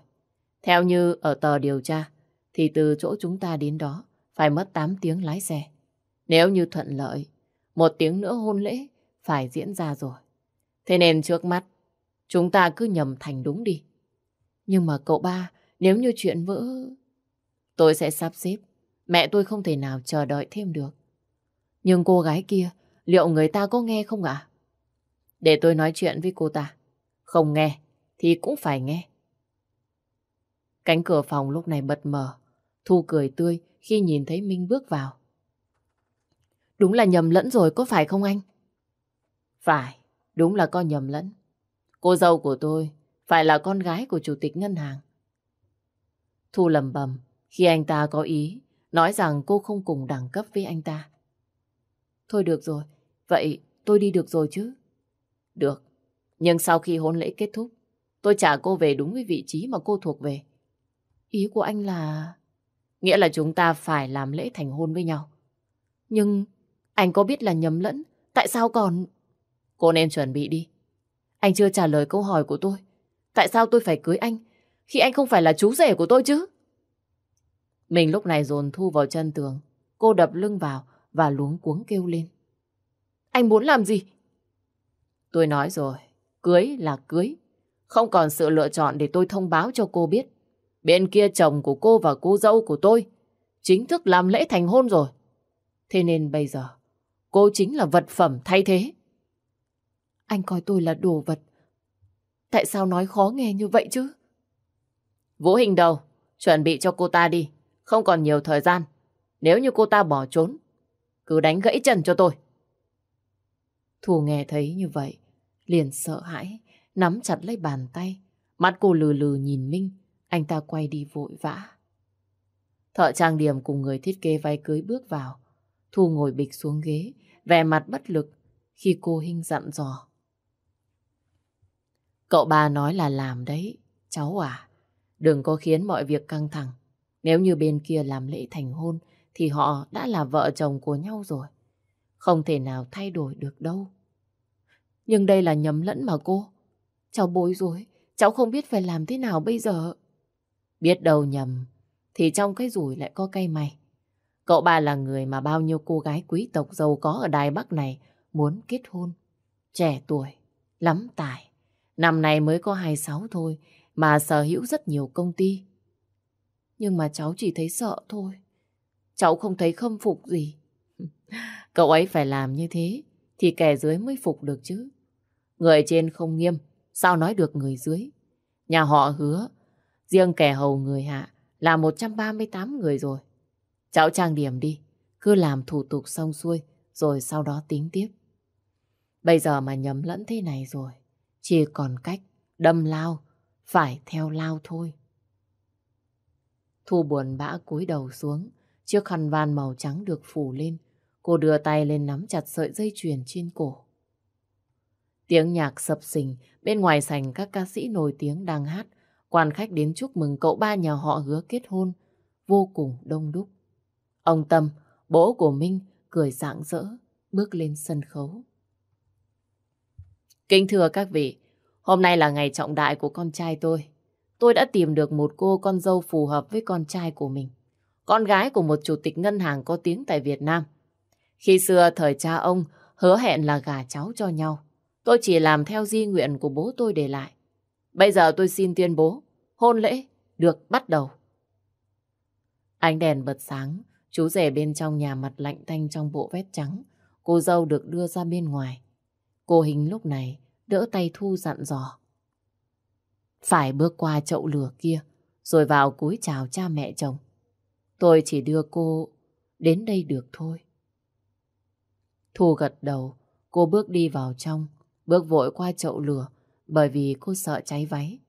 Speaker 1: Theo như ở tờ điều tra, thì từ chỗ chúng ta đến đó phải mất 8 tiếng lái xe. Nếu như thuận lợi, một tiếng nữa hôn lễ phải diễn ra rồi. Thế nên trước mắt, chúng ta cứ nhầm thành đúng đi. Nhưng mà cậu ba, nếu như chuyện vỡ... Tôi sẽ sắp xếp. Mẹ tôi không thể nào chờ đợi thêm được. Nhưng cô gái kia, liệu người ta có nghe không ạ? Để tôi nói chuyện với cô ta. Không nghe, thì cũng phải nghe. Cánh cửa phòng lúc này bật mở. Thu cười tươi khi nhìn thấy Minh bước vào. Đúng là nhầm lẫn rồi, có phải không anh? Phải, đúng là con nhầm lẫn. Cô dâu của tôi phải là con gái của chủ tịch ngân hàng. Thu lầm bầm khi anh ta có ý nói rằng cô không cùng đẳng cấp với anh ta. Thôi được rồi, vậy tôi đi được rồi chứ? Được, nhưng sau khi hôn lễ kết thúc, tôi trả cô về đúng với vị trí mà cô thuộc về. Ý của anh là... Nghĩa là chúng ta phải làm lễ thành hôn với nhau. Nhưng anh có biết là nhầm lẫn, tại sao còn... Cô nên chuẩn bị đi. Anh chưa trả lời câu hỏi của tôi. Tại sao tôi phải cưới anh khi anh không phải là chú rể của tôi chứ? Mình lúc này dồn Thu vào chân tường. Cô đập lưng vào và luống cuống kêu lên. Anh muốn làm gì? Tôi nói rồi, cưới là cưới. Không còn sự lựa chọn để tôi thông báo cho cô biết. Bên kia chồng của cô và cô dâu của tôi chính thức làm lễ thành hôn rồi. Thế nên bây giờ cô chính là vật phẩm thay thế. Anh coi tôi là đồ vật. Tại sao nói khó nghe như vậy chứ? Vũ Hình đầu, chuẩn bị cho cô ta đi. Không còn nhiều thời gian. Nếu như cô ta bỏ trốn, cứ đánh gãy chân cho tôi. Thù nghe thấy như vậy, liền sợ hãi, nắm chặt lấy bàn tay. Mắt cô lừ lừ nhìn Minh, anh ta quay đi vội vã. Thợ trang điểm cùng người thiết kế váy cưới bước vào. Thu ngồi bịch xuống ghế, vẻ mặt bất lực khi cô Hinh dặn dò. Cậu bà nói là làm đấy, cháu à. Đừng có khiến mọi việc căng thẳng. Nếu như bên kia làm lễ thành hôn thì họ đã là vợ chồng của nhau rồi. Không thể nào thay đổi được đâu. Nhưng đây là nhầm lẫn mà cô. Cháu bối rối, cháu không biết phải làm thế nào bây giờ. Biết đâu nhầm, thì trong cái rủi lại có cây may. Cậu ba là người mà bao nhiêu cô gái quý tộc giàu có ở Đài Bắc này muốn kết hôn. Trẻ tuổi, lắm tài. Năm nay mới có 26 thôi, mà sở hữu rất nhiều công ty. Nhưng mà cháu chỉ thấy sợ thôi. Cháu không thấy khâm phục gì. Cậu ấy phải làm như thế, thì kẻ dưới mới phục được chứ. Người trên không nghiêm, sao nói được người dưới? Nhà họ hứa Riêng kẻ hầu người hạ là 138 người rồi. Cháu trang điểm đi, cứ làm thủ tục xong xuôi, rồi sau đó tính tiếp. Bây giờ mà nhầm lẫn thế này rồi, chỉ còn cách đâm lao, phải theo lao thôi. Thu buồn bã cúi đầu xuống, chiếc khăn van màu trắng được phủ lên. Cô đưa tay lên nắm chặt sợi dây chuyền trên cổ. Tiếng nhạc sập sình, bên ngoài sảnh các ca sĩ nổi tiếng đang hát, quan khách đến chúc mừng cậu ba nhà họ hứa kết hôn, vô cùng đông đúc. Ông Tâm, bố của Minh, cười rạng rỡ, bước lên sân khấu. Kính thưa các vị, hôm nay là ngày trọng đại của con trai tôi. Tôi đã tìm được một cô con dâu phù hợp với con trai của mình. Con gái của một chủ tịch ngân hàng có tiếng tại Việt Nam. Khi xưa thời cha ông hứa hẹn là gả cháu cho nhau. Tôi chỉ làm theo di nguyện của bố tôi để lại. Bây giờ tôi xin tuyên bố, hôn lễ được bắt đầu. Ánh đèn bật sáng, chú rể bên trong nhà mặt lạnh thanh trong bộ vest trắng. Cô dâu được đưa ra bên ngoài. Cô hình lúc này đỡ tay Thu dặn dò. Phải bước qua chậu lửa kia, rồi vào cúi chào cha mẹ chồng. Tôi chỉ đưa cô đến đây được thôi. Thu gật đầu, cô bước đi vào trong, bước vội qua chậu lửa, bởi vì cô sợ cháy váy.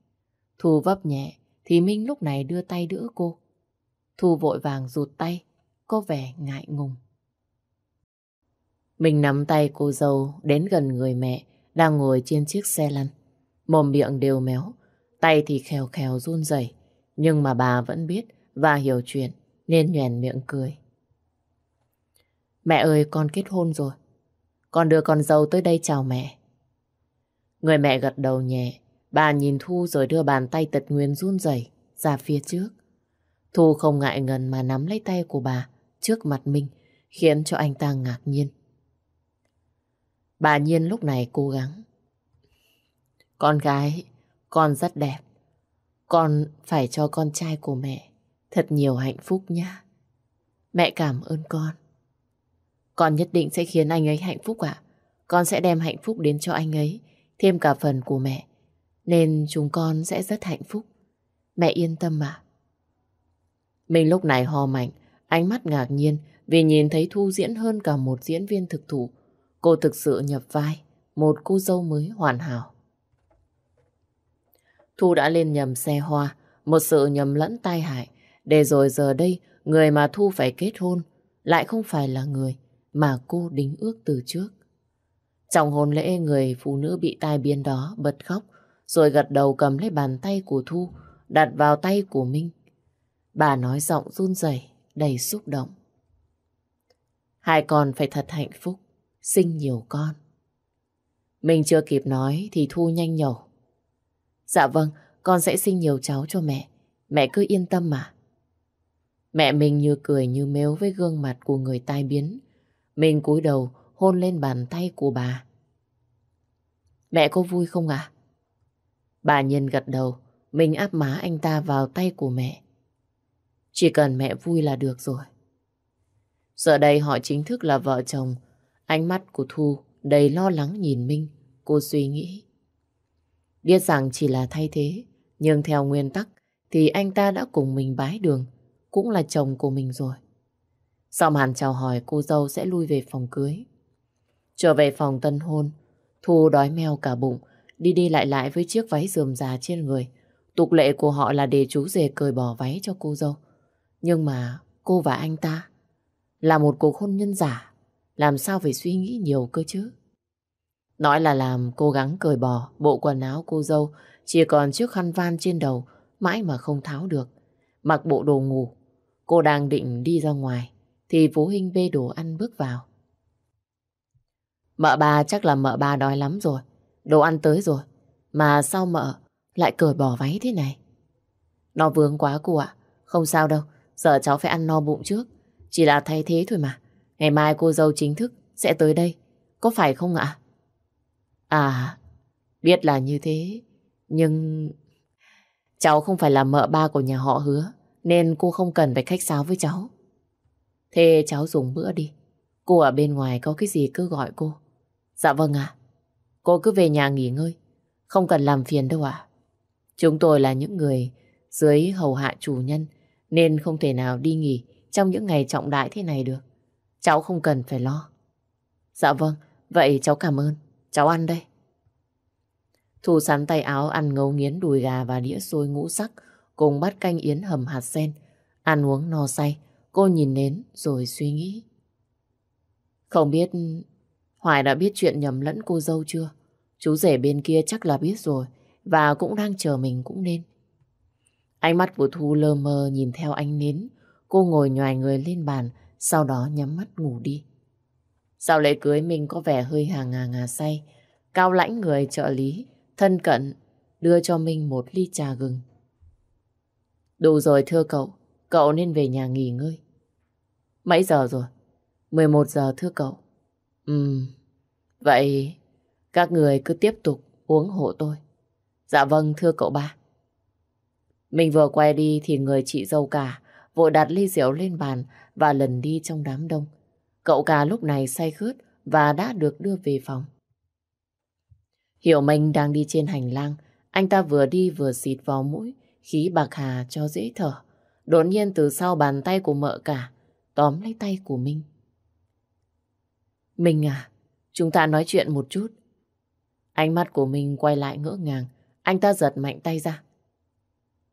Speaker 1: Thu vấp nhẹ, thì Minh lúc này đưa tay đỡ cô. Thu vội vàng rụt tay, có vẻ ngại ngùng. Mình nắm tay cô dâu đến gần người mẹ đang ngồi trên chiếc xe lăn. Mồm miệng đều méo, tay thì khèo khèo run rẩy Nhưng mà bà vẫn biết và hiểu chuyện nên nhoèn miệng cười. Mẹ ơi, con kết hôn rồi. Con đưa con dâu tới đây chào mẹ. Người mẹ gật đầu nhẹ, bà nhìn Thu rồi đưa bàn tay tật nguyên run rẩy ra phía trước. Thu không ngại ngần mà nắm lấy tay của bà trước mặt mình, khiến cho anh ta ngạc nhiên. Bà Nhiên lúc này cố gắng. Con gái, con rất đẹp. Con phải cho con trai của mẹ thật nhiều hạnh phúc nhá. Mẹ cảm ơn con. Con nhất định sẽ khiến anh ấy hạnh phúc ạ. Con sẽ đem hạnh phúc đến cho anh ấy, thêm cả phần của mẹ. Nên chúng con sẽ rất hạnh phúc. Mẹ yên tâm mà Mình lúc này hò mạnh, ánh mắt ngạc nhiên vì nhìn thấy Thu diễn hơn cả một diễn viên thực thụ. Cô thực sự nhập vai, một cô dâu mới hoàn hảo. Thu đã lên nhầm xe hoa, một sự nhầm lẫn tai hại. Để rồi giờ đây, người mà Thu phải kết hôn lại không phải là người mà cô đính ước từ trước. Trong hôn lễ, người phụ nữ bị tai biến đó bật khóc, rồi gật đầu cầm lấy bàn tay của Thu, đặt vào tay của Minh. Bà nói giọng run rẩy đầy xúc động. Hai con phải thật hạnh phúc, sinh nhiều con. Mình chưa kịp nói thì Thu nhanh nhẩu. Dạ vâng, con sẽ sinh nhiều cháu cho mẹ. Mẹ cứ yên tâm mà. Mẹ mình như cười như mếu với gương mặt của người tai biến. Mình cúi đầu hôn lên bàn tay của bà. Mẹ có vui không ạ? Bà nhìn gật đầu, mình áp má anh ta vào tay của mẹ. Chỉ cần mẹ vui là được rồi. Giờ đây họ chính thức là vợ chồng. Ánh mắt của Thu đầy lo lắng nhìn Minh. Cô suy nghĩ. Biết rằng chỉ là thay thế, nhưng theo nguyên tắc thì anh ta đã cùng mình bái đường, cũng là chồng của mình rồi. Sau màn chào hỏi cô dâu sẽ lui về phòng cưới. Trở về phòng tân hôn, Thu đói meo cả bụng, đi đi lại lại với chiếc váy rườm rà trên người. Tục lệ của họ là để chú rể cởi bỏ váy cho cô dâu. Nhưng mà cô và anh ta là một cuộc hôn nhân giả, làm sao phải suy nghĩ nhiều cơ chứ? Nói là làm cố gắng cởi bỏ bộ quần áo cô dâu, chỉ còn chiếc khăn van trên đầu, mãi mà không tháo được. Mặc bộ đồ ngủ, cô đang định đi ra ngoài, thì Phú Hinh bê đồ ăn bước vào. Mợ bà chắc là mợ bà đói lắm rồi, đồ ăn tới rồi, mà sao mợ lại cởi bỏ váy thế này? Nó vướng quá cô ạ, không sao đâu, giờ cháu phải ăn no bụng trước, chỉ là thay thế thôi mà. Ngày mai cô dâu chính thức sẽ tới đây, có phải không ạ? À, biết là như thế, nhưng... Cháu không phải là mợ ba của nhà họ hứa, nên cô không cần phải khách sáo với cháu. Thế cháu dùng bữa đi. Cô ở bên ngoài có cái gì cứ gọi cô. Dạ vâng ạ. Cô cứ về nhà nghỉ ngơi. Không cần làm phiền đâu ạ. Chúng tôi là những người dưới hầu hạ chủ nhân nên không thể nào đi nghỉ trong những ngày trọng đại thế này được. Cháu không cần phải lo. Dạ vâng, vậy cháu cảm ơn. Cháu ăn đây. Thu sắn tay áo ăn ngấu nghiến đùi gà và đĩa xôi ngũ sắc cùng bát canh yến hầm hạt sen. Ăn uống no say, cô nhìn nến rồi suy nghĩ. Không biết Hoài đã biết chuyện nhầm lẫn cô dâu chưa? Chú rể bên kia chắc là biết rồi và cũng đang chờ mình cũng nên. Ánh mắt của Thu lơ mơ nhìn theo anh nến. Cô ngồi nhòi người lên bàn, sau đó nhắm mắt ngủ đi. Sau lễ cưới mình có vẻ hơi hàng ngà ngà say. Cao lãnh người trợ lý, thân cận, đưa cho mình một ly trà gừng. Đủ rồi thưa cậu, cậu nên về nhà nghỉ ngơi. Mấy giờ rồi? 11 giờ thưa cậu. Ừ. Vậy các người cứ tiếp tục uống hộ tôi. Dạ vâng thưa cậu ba. Mình vừa quay đi thì người chị dâu cả vội đặt ly rượu lên bàn và lần đi trong đám đông. Cậu cả lúc này say khướt và đã được đưa về phòng. Hiểu Minh đang đi trên hành lang. Anh ta vừa đi vừa xịt vào mũi, khí bạc hà cho dễ thở. Đột nhiên từ sau bàn tay của mợ cả, tóm lấy tay của Minh mình à, chúng ta nói chuyện một chút. Ánh mắt của mình quay lại ngỡ ngàng, anh ta giật mạnh tay ra.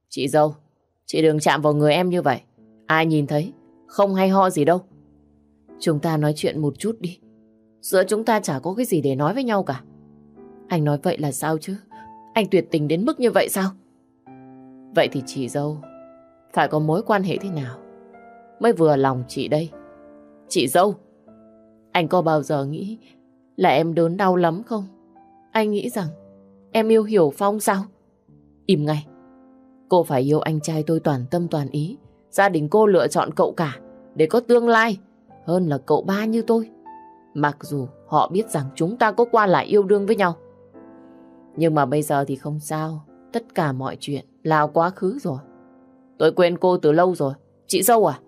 Speaker 1: Chị dâu, chị đừng chạm vào người em như vậy. Ai nhìn thấy, không hay ho gì đâu. Chúng ta nói chuyện một chút đi. Giữa chúng ta chả có cái gì để nói với nhau cả. Anh nói vậy là sao chứ? Anh tuyệt tình đến mức như vậy sao? Vậy thì chị dâu phải có mối quan hệ thế nào mới vừa lòng chị đây? Chị dâu, anh có bao giờ nghĩ là em đớn đau lắm không? Anh nghĩ rằng em yêu Hiểu Phong sao? Im ngay. Cô phải yêu anh trai tôi toàn tâm toàn ý. Gia đình cô lựa chọn cậu cả để có tương lai hơn là cậu ba như tôi. Mặc dù họ biết rằng chúng ta có qua lại yêu đương với nhau. Nhưng mà bây giờ thì không sao. Tất cả mọi chuyện là quá khứ rồi. Tôi quên cô từ lâu rồi. Chị dâu à?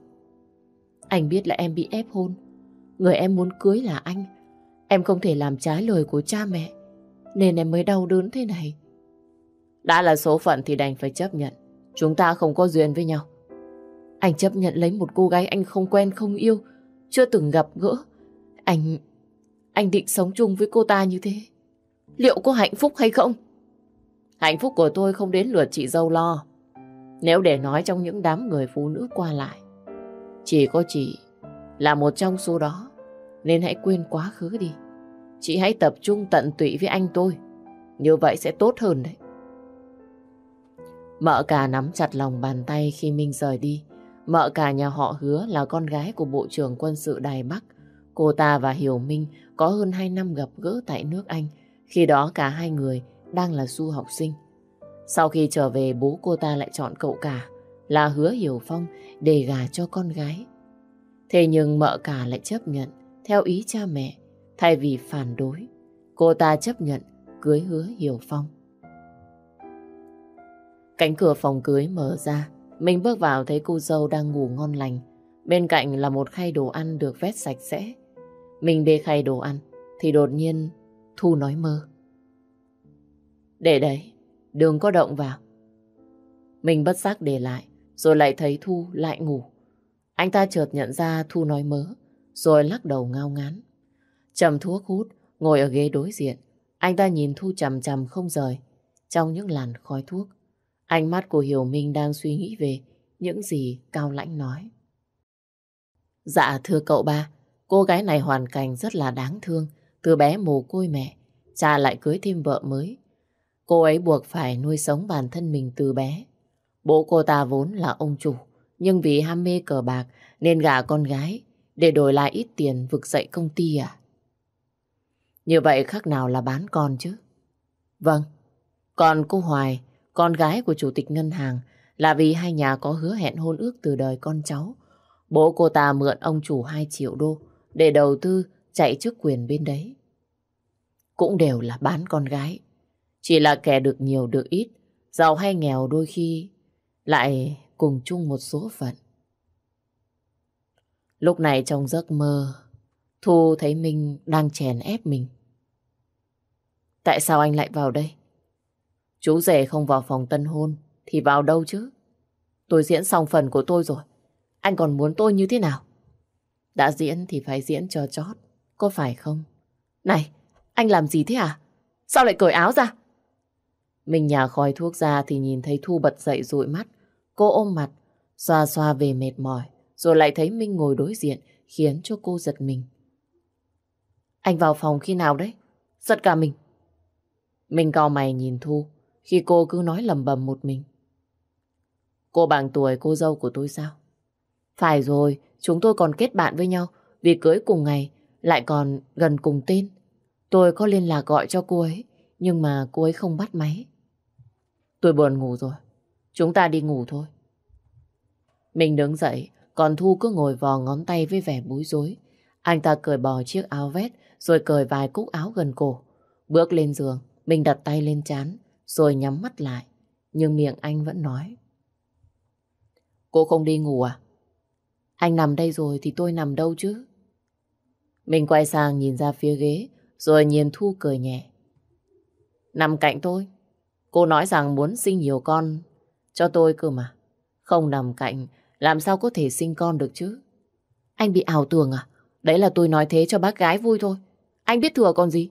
Speaker 1: Anh biết là em bị ép hôn. Người em muốn cưới là anh. Em không thể làm trái lời của cha mẹ. Nên em mới đau đớn thế này. Đã là số phận thì đành phải chấp nhận. Chúng ta không có duyên với nhau. Anh chấp nhận lấy một cô gái anh không quen không yêu, chưa từng gặp gỡ. Anh... anh định sống chung với cô ta như thế. Liệu có hạnh phúc hay không? Hạnh phúc của tôi không đến lượt chị dâu lo. Nếu để nói trong những đám người phụ nữ qua lại, chỉ có chị là một trong số đó. Nên hãy quên quá khứ đi. Chị hãy tập trung tận tụy với anh tôi. Như vậy sẽ tốt hơn đấy. Mợ cả nắm chặt lòng bàn tay khi Minh rời đi. Mợ cả nhà họ hứa là con gái của Bộ trưởng quân sự Đài Bắc. Cô ta và Hiểu Minh có hơn 2 năm gặp gỡ tại nước Anh. Khi đó cả hai người đang là du học sinh. Sau khi trở về, bố cô ta lại chọn cậu cả, là hứa Hiểu Phong, để gà cho con gái. Thế nhưng mợ cả lại chấp nhận theo ý cha mẹ thay vì phản đối. Cô ta chấp nhận cưới hứa Hiểu Phong. Cánh cửa phòng cưới mở ra, mình bước vào thấy cô dâu đang ngủ ngon lành. Bên cạnh là một khay đồ ăn được vét sạch sẽ. Mình bê khay đồ ăn, thì đột nhiên Thu nói mơ. Để đấy, đừng có động vào. Mình bất giác để lại, rồi lại thấy Thu lại ngủ. Anh ta chợt nhận ra Thu nói mớ, rồi lắc đầu ngao ngán. Trầm thuốc hút, ngồi ở ghế đối diện. Anh ta nhìn Thu chầm chầm không rời, trong những làn khói thuốc. Ánh mắt của Hiểu Minh đang suy nghĩ về những gì Cao Lãnh nói. Dạ thưa cậu ba, cô gái này hoàn cảnh rất là đáng thương. Từ bé mồ côi mẹ, cha lại cưới thêm vợ mới. Cô ấy buộc phải nuôi sống bản thân mình từ bé. Bố cô ta vốn là ông chủ, nhưng vì ham mê cờ bạc nên gả con gái để đổi lại ít tiền vực dậy công ty à? Như vậy khác nào là bán con chứ? Vâng, còn cô Hoài con gái của chủ tịch ngân hàng là vì hai nhà có hứa hẹn hôn ước từ đời con cháu. Bố cô ta mượn ông chủ 2 triệu đô để đầu tư chạy chức quyền bên đấy. Cũng đều là bán con gái. Chỉ là kẻ được nhiều được ít, giàu hay nghèo đôi khi lại cùng chung một số phận. Lúc này trong giấc mơ, Thu thấy Minh đang chèn ép mình. Tại sao anh lại vào đây? Chú rể không vào phòng tân hôn thì vào đâu chứ? Tôi diễn xong phần của tôi rồi. Anh còn muốn tôi như thế nào? Đã diễn thì phải diễn cho chót. Có phải không? Này, anh làm gì thế à? Sao lại cởi áo ra? Mình nhà khói thuốc ra thì nhìn thấy Thu bật dậy rụi mắt. Cô ôm mặt, xoa xoa về mệt mỏi. Rồi lại thấy Minh ngồi đối diện khiến cho cô giật mình. Anh vào phòng khi nào đấy? Giật cả mình. Mình cau mày nhìn Thu khi cô cứ nói lầm bầm một mình. Cô bằng tuổi cô dâu của tôi sao? Phải rồi, chúng tôi còn kết bạn với nhau vì cưới cùng ngày, lại còn gần cùng tên. Tôi có liên lạc gọi cho cô ấy, nhưng mà cô ấy không bắt máy. Tôi buồn ngủ rồi, chúng ta đi ngủ thôi. Mình đứng dậy, còn Thu cứ ngồi vò ngón tay với vẻ bối rối. Anh ta cởi bỏ chiếc áo vest, rồi cởi vài cúc áo gần cổ. Bước lên giường, mình đặt tay lên chán, rồi nhắm mắt lại. Nhưng miệng anh vẫn nói. Cô không đi ngủ à? Anh nằm đây rồi thì tôi nằm đâu chứ? Mình quay sang nhìn ra phía ghế, rồi nhìn Thu cười nhẹ. Nằm cạnh tôi. Cô nói rằng muốn sinh nhiều con cho tôi cơ mà. Không nằm cạnh, làm sao có thể sinh con được chứ? Anh bị ảo tưởng à? Đấy là tôi nói thế cho bác gái vui thôi. Anh biết thừa còn gì?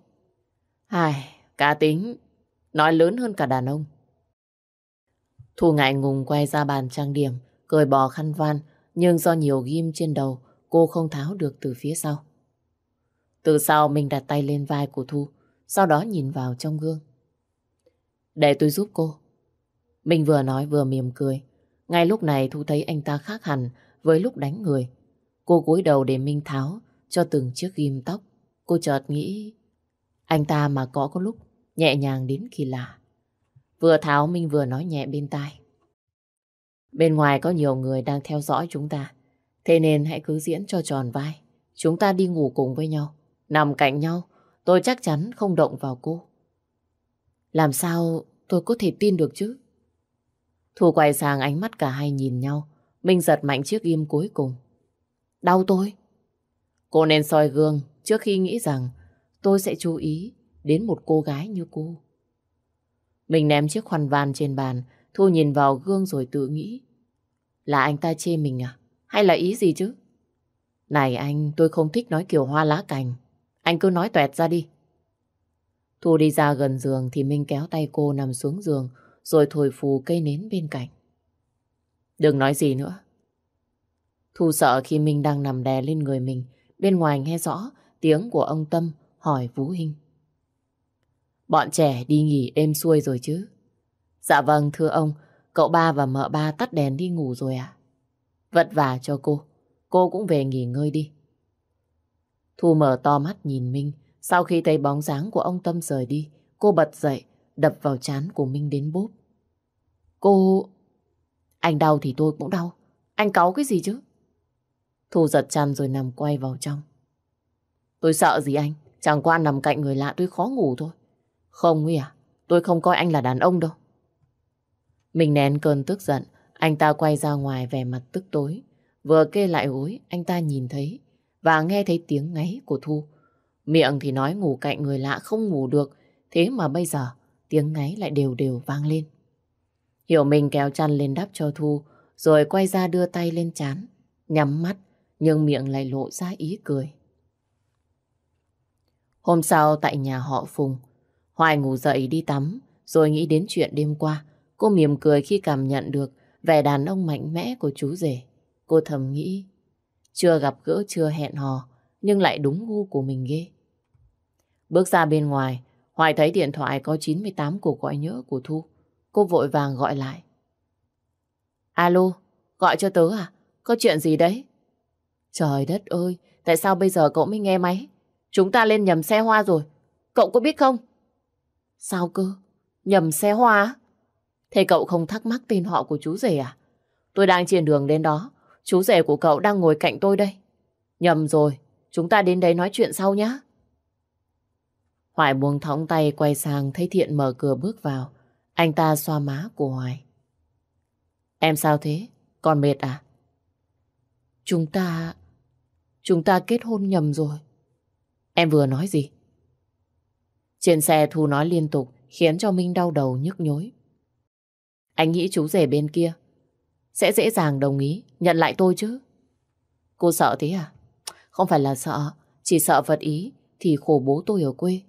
Speaker 1: Ai, cá tính, nói lớn hơn cả đàn ông. Thu ngại ngùng quay ra bàn trang điểm, cười bò khăn van, nhưng do nhiều ghim trên đầu, cô không tháo được từ phía sau. Từ sau mình đặt tay lên vai của Thu, sau đó nhìn vào trong gương. Để tôi giúp cô. Mình vừa nói vừa mỉm cười. Ngay lúc này Thu thấy anh ta khác hẳn với lúc đánh người. Cô cúi đầu để Minh tháo cho từng chiếc ghim tóc. Cô chợt nghĩ, anh ta mà có có lúc nhẹ nhàng đến kỳ lạ. Vừa tháo Minh vừa nói nhẹ bên tai. Bên ngoài có nhiều người đang theo dõi chúng ta. Thế nên hãy cứ diễn cho tròn vai. Chúng ta đi ngủ cùng với nhau. Nằm cạnh nhau. Tôi chắc chắn không động vào cô. Làm sao tôi có thể tin được chứ? Thu quay sang ánh mắt cả hai nhìn nhau. Minh giật mạnh chiếc ghim cuối cùng. Đau tôi. Cô nên soi gương trước khi nghĩ rằng tôi sẽ chú ý đến một cô gái như cô. Mình ném chiếc khoăn van trên bàn, Thu nhìn vào gương rồi tự nghĩ. Là anh ta chê mình à? Hay là ý gì chứ? Này anh, tôi không thích nói kiểu hoa lá cành. Anh cứ nói tuẹt ra đi. Thu đi ra gần giường thì Minh kéo tay cô nằm xuống giường rồi thổi phù cây nến bên cạnh. Đừng nói gì nữa. Thu sợ khi Minh đang nằm đè lên người mình, bên ngoài nghe rõ tiếng của ông Tâm hỏi Vũ Hinh. Bọn trẻ đi nghỉ êm xuôi rồi chứ? Dạ vâng, thưa ông, cậu ba và mợ ba tắt đèn đi ngủ rồi à? Vất vả cho cô, cô cũng về nghỉ ngơi đi. Thu mở to mắt nhìn Minh, sau khi thấy bóng dáng của ông Tâm rời đi, cô bật dậy, đập vào chán của Minh đến bốp. Cô... Anh đau thì tôi cũng đau. Anh cáu cái gì chứ? Thu giật chăn rồi nằm quay vào trong. Tôi sợ gì anh? Chẳng qua nằm cạnh người lạ tôi khó ngủ thôi. Không Nguy à? Tôi không coi anh là đàn ông đâu. Mình nén cơn tức giận. Anh ta quay ra ngoài vẻ mặt tức tối. Vừa kê lại gối, anh ta nhìn thấy và nghe thấy tiếng ngáy của Thu. Miệng thì nói ngủ cạnh người lạ không ngủ được. Thế mà bây giờ tiếng ngáy lại đều đều vang lên. Hiểu mình kéo chăn lên đắp cho Thu, rồi quay ra đưa tay lên chán, nhắm mắt, nhưng miệng lại lộ ra ý cười. Hôm sau tại nhà họ Phùng, Hoài ngủ dậy đi tắm, rồi nghĩ đến chuyện đêm qua. Cô mỉm cười khi cảm nhận được vẻ đàn ông mạnh mẽ của chú rể. Cô thầm nghĩ, chưa gặp gỡ chưa hẹn hò, nhưng lại đúng gu của mình ghê. Bước ra bên ngoài, Hoài thấy điện thoại có 98 cuộc gọi nhớ của Thu. Cô vội vàng gọi lại. Alo, gọi cho tớ à? Có chuyện gì đấy? Trời đất ơi, tại sao bây giờ cậu mới nghe máy? Chúng ta lên nhầm xe hoa rồi. Cậu có biết không? Sao cơ? Nhầm xe hoa Thế cậu không thắc mắc tên họ của chú rể à? Tôi đang trên đường đến đó. Chú rể của cậu đang ngồi cạnh tôi đây. Nhầm rồi. Chúng ta đến đấy nói chuyện sau nhé. Hoài buông thõng tay quay sang thấy Thiện mở cửa bước vào. Anh ta xoa má của Hoài. Em sao thế? Còn mệt à? Chúng ta... Chúng ta kết hôn nhầm rồi. Em vừa nói gì? Trên xe Thu nói liên tục khiến cho Minh đau đầu nhức nhối. Anh nghĩ chú rể bên kia sẽ dễ dàng đồng ý nhận lại tôi chứ. Cô sợ thế à? Không phải là sợ, chỉ sợ vật ý thì khổ bố tôi ở quê.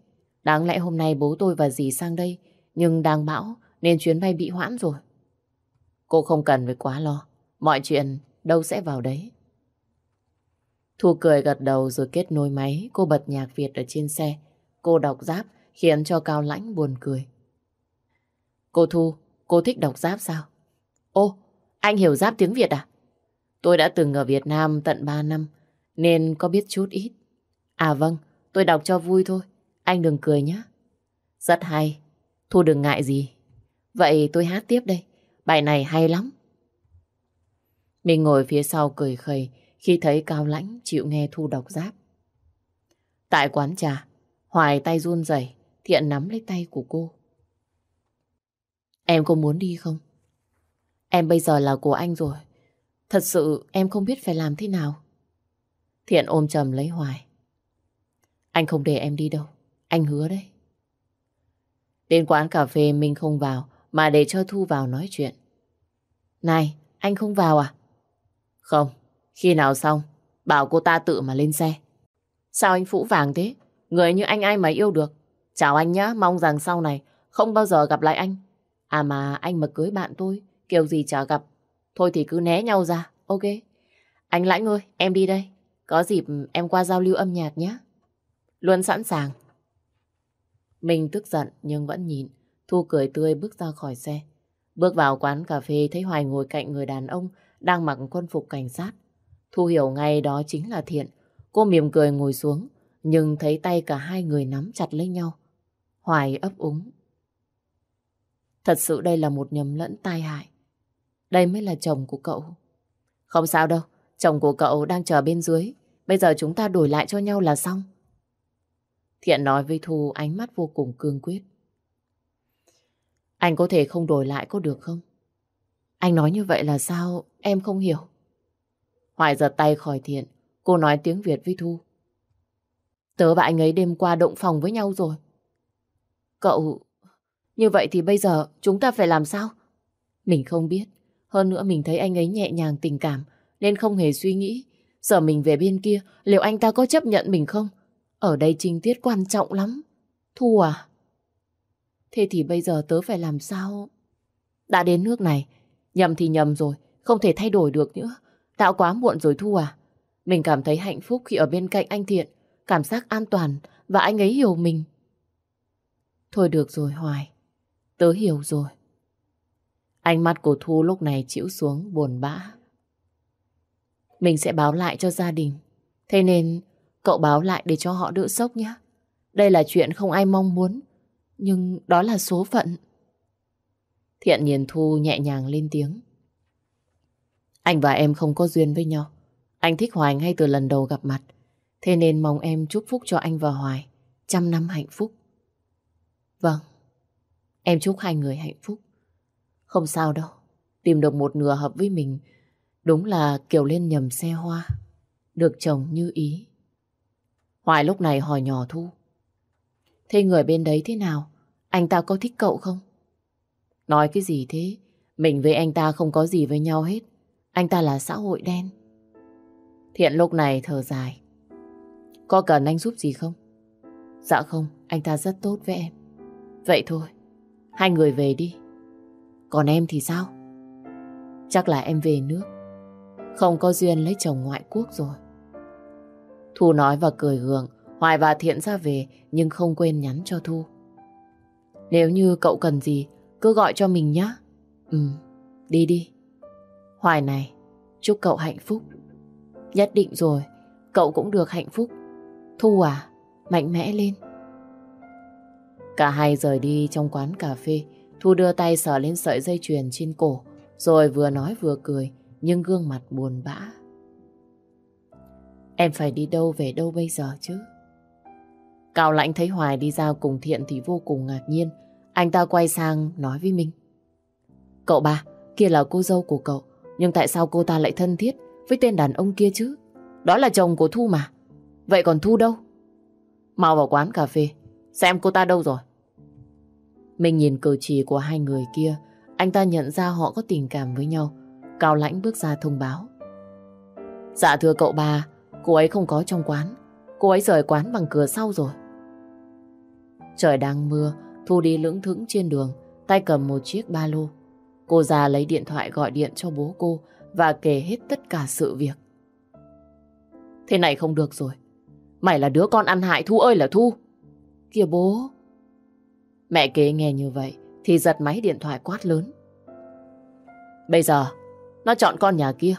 Speaker 1: Đáng lẽ hôm nay bố tôi và dì sang đây nhưng đang bão nên chuyến bay bị hoãn rồi. Cô không cần phải quá lo. Mọi chuyện đâu sẽ vào đấy. Thu cười gật đầu rồi kết nối máy. Cô bật nhạc Việt ở trên xe. Cô đọc giáp khiến cho Cao Lãnh buồn cười. Cô Thu, cô thích đọc giáp sao? Ô, anh hiểu giáp tiếng Việt à? Tôi đã từng ở Việt Nam tận 3 năm nên có biết chút ít. À vâng, tôi đọc cho vui thôi. Anh đừng cười nhé. Rất hay. Thu đừng ngại gì. Vậy tôi hát tiếp đây. Bài này hay lắm. Mình ngồi phía sau cười khẩy khi thấy Cao Lãnh chịu nghe Thu đọc giáp. Tại quán trà, Hoài tay run rẩy, Thiện nắm lấy tay của cô. Em có muốn đi không? Em bây giờ là của anh rồi. Thật sự em không biết phải làm thế nào. Thiện ôm chầm lấy Hoài. Anh không để em đi đâu. Anh hứa đấy. Đến quán cà phê mình không vào mà để cho Thu vào nói chuyện. Này, anh không vào à? Không, khi nào xong, bảo cô ta tự mà lên xe. Sao anh phũ vàng thế? Người như anh ai mà yêu được. Chào anh nhá, mong rằng sau này không bao giờ gặp lại anh. À mà anh mà cưới bạn tôi, kiểu gì chả gặp. Thôi thì cứ né nhau ra, ok. Anh Lãnh ơi, em đi đây. Có dịp em qua giao lưu âm nhạc nhé. Luôn sẵn sàng. Mình tức giận nhưng vẫn nhìn. Thu cười tươi bước ra khỏi xe. Bước vào quán cà phê thấy Hoài ngồi cạnh người đàn ông đang mặc quân phục cảnh sát. Thu hiểu ngay đó chính là Thiện. Cô mỉm cười ngồi xuống, nhưng thấy tay cả hai người nắm chặt lấy nhau. Hoài ấp úng. Thật sự đây là một nhầm lẫn tai hại. Đây mới là chồng của cậu. Không sao đâu, chồng của cậu đang chờ bên dưới. Bây giờ chúng ta đổi lại cho nhau là xong. Thiện nói với Thu ánh mắt vô cùng cương quyết. Anh có thể không đổi lại có được không? Anh nói như vậy là sao? Em không hiểu. Hoài giật tay khỏi Thiện. Cô nói tiếng Việt với Thu. Tớ và anh ấy đêm qua động phòng với nhau rồi. Cậu... Như vậy thì bây giờ chúng ta phải làm sao? Mình không biết. Hơn nữa mình thấy anh ấy nhẹ nhàng tình cảm, nên không hề suy nghĩ. Giờ mình về bên kia, liệu anh ta có chấp nhận mình không? Ở đây trình tiết quan trọng lắm. Thu à? Thế thì bây giờ tớ phải làm sao? Đã đến nước này, nhầm thì nhầm rồi, không thể thay đổi được nữa. Đã quá muộn rồi Thu à? Mình cảm thấy hạnh phúc khi ở bên cạnh anh Thiện, cảm giác an toàn và anh ấy hiểu mình. Thôi được rồi Hoài, tớ hiểu rồi. Ánh mắt của Thu lúc này chịu xuống buồn bã. Mình sẽ báo lại cho gia đình. Thế nên cậu báo lại để cho họ đỡ sốc nhé. Đây là chuyện không ai mong muốn. Nhưng đó là số phận. Thiện nhìn Thu nhẹ nhàng lên tiếng. Anh và em không có duyên với nhau. Anh thích Hoài ngay từ lần đầu gặp mặt. Thế nên mong em chúc phúc cho anh và Hoài. Trăm năm hạnh phúc. Vâng. Em chúc hai người hạnh phúc. Không sao đâu. Tìm được một nửa hợp với mình. Đúng là kiểu lên nhầm xe hoa. Được chồng như ý. Hoài lúc này hỏi nhỏ Thu. Thế người bên đấy thế nào? Anh ta có thích cậu không? Nói cái gì thế? Mình với anh ta không có gì với nhau hết. Anh ta là xã hội đen. Thiện lúc này thở dài. Có cần anh giúp gì không? Dạ không, anh ta rất tốt với em. Vậy thôi, hai người về đi. Còn em thì sao? Chắc là em về nước. Không có duyên lấy chồng ngoại quốc rồi. Thu nói và cười gượng. Hoài và Thiện ra về nhưng không quên nhắn cho Thu. Nếu như cậu cần gì, cứ gọi cho mình nhé. Ừ, đi đi. Hoài này, chúc cậu hạnh phúc. Nhất định rồi, cậu cũng được hạnh phúc. Thu à, mạnh mẽ lên. Cả hai rời đi trong quán cà phê. Thu đưa tay sờ lên sợi dây chuyền trên cổ, rồi vừa nói vừa cười, nhưng gương mặt buồn bã. Em phải đi đâu về đâu bây giờ chứ? Cao Lãnh thấy Hoài đi ra cùng Thiện thì vô cùng ngạc nhiên. Anh ta quay sang nói với Minh. Cậu ba, kia là cô dâu của cậu. Nhưng tại sao cô ta lại thân thiết với tên đàn ông kia chứ? Đó là chồng của Thu mà. Vậy còn Thu đâu? Mau vào quán cà phê, xem cô ta đâu rồi. Mình nhìn cử chỉ của hai người kia, anh ta nhận ra họ có tình cảm với nhau. Cao Lãnh bước ra thông báo. Dạ thưa cậu ba, cô ấy không có trong quán. Cô ấy rời quán bằng cửa sau rồi. Trời đang mưa, Thu đi lững thững trên đường, tay cầm một chiếc ba lô. Cô già lấy điện thoại gọi điện cho bố cô và kể hết tất cả sự việc. Thế này không được rồi. Mày là đứa con ăn hại Thu ơi là Thu. Kìa bố. Mẹ kế nghe như vậy thì giật máy điện thoại quát lớn. Bây giờ, nó chọn con nhà kia.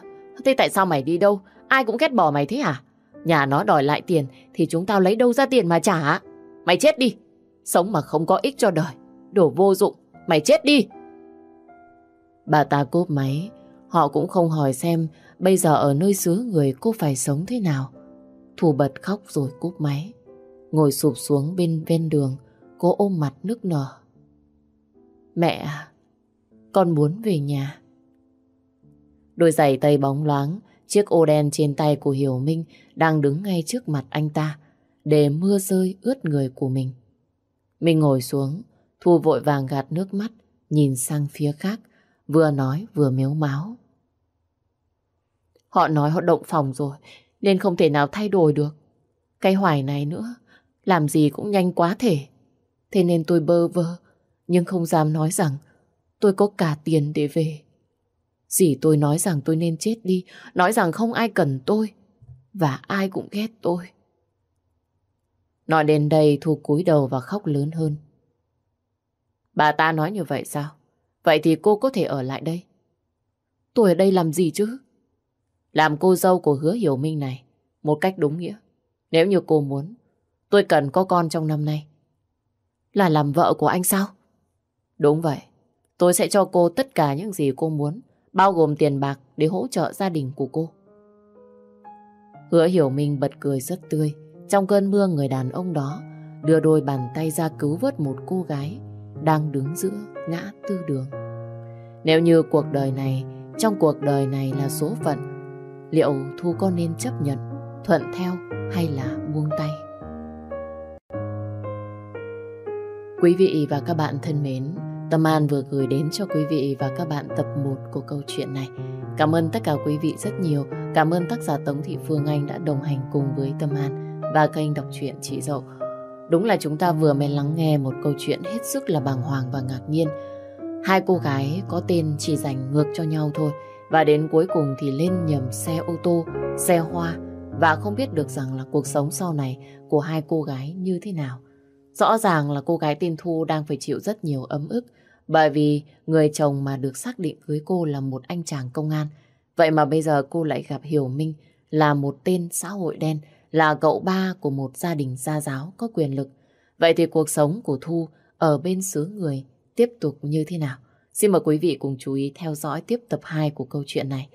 Speaker 1: Thế tại sao mày đi đâu? Ai cũng ghét bỏ mày thế hả? Nhà nó đòi lại tiền thì chúng tao lấy đâu ra tiền mà trả? Mày chết đi! Sống mà không có ích cho đời. Đồ vô dụng. Mày chết đi! Bà ta cốp máy. Họ cũng không hỏi xem bây giờ ở nơi xứ người cô phải sống thế nào. Thù bật khóc rồi cúp máy. Ngồi sụp xuống bên ven đường. Cô ôm mặt nức nở. Mẹ à, con muốn về nhà. Đôi giày tây bóng loáng, chiếc ô đen trên tay của Hiểu Minh đang đứng ngay trước mặt anh ta, để mưa rơi ướt người của mình. Minh ngồi xuống, Thu vội vàng gạt nước mắt, nhìn sang phía khác, vừa nói vừa miếu máu. Họ nói họ động phòng rồi, nên không thể nào thay đổi được. Cái hoài này nữa, làm gì cũng nhanh quá thể. Thế nên tôi bơ vơ, nhưng không dám nói rằng tôi có cả tiền để về. Dì tôi nói rằng tôi nên chết đi, nói rằng không ai cần tôi, và ai cũng ghét tôi. Nói đến đây Thu cúi đầu và khóc lớn hơn. Bà ta nói như vậy sao? Vậy thì cô có thể ở lại đây. Tôi ở đây làm gì chứ? Làm cô dâu của hứa hiểu minh này. Một cách đúng nghĩa. Nếu như cô muốn, tôi cần có con trong năm nay. Là làm vợ của anh sao? Đúng vậy. Tôi sẽ cho cô tất cả những gì cô muốn, bao gồm tiền bạc để hỗ trợ gia đình của cô. Hứa hiểu mình bật cười rất tươi. Trong cơn mưa người đàn ông đó đưa đôi bàn tay ra cứu vớt một cô gái đang đứng giữa ngã tư đường. Nếu như cuộc đời này, trong cuộc đời này là số phận, liệu Thu có nên chấp nhận, thuận theo hay là buông tay? Quý vị và các bạn thân mến, Tâm An vừa gửi đến cho quý vị và các bạn tập 1 của câu chuyện này. Cảm ơn tất cả quý vị rất nhiều. Cảm ơn tác giả Tống Thị Phương Anh đã đồng hành cùng với Tâm An và kênh đọc truyện Chị Dậu. Đúng là chúng ta vừa mới lắng nghe một câu chuyện hết sức là bàng hoàng và ngạc nhiên. Hai cô gái có tên chỉ dành ngược cho nhau thôi và đến cuối cùng thì lên nhầm xe ô tô, xe hoa và không biết được rằng là cuộc sống sau này của hai cô gái như thế nào. Rõ ràng là cô gái tên Thu đang phải chịu rất nhiều ấm ức bởi vì người chồng mà được xác định cưới cô là một anh chàng công an. Vậy mà bây giờ cô lại gặp Hiểu Minh là một tên xã hội đen, là cậu ba của một gia đình gia giáo có quyền lực. Vậy thì cuộc sống của Thu ở bên xứ người tiếp tục như thế nào? Xin mời quý vị cùng chú ý theo dõi tiếp tập 2 của câu chuyện này.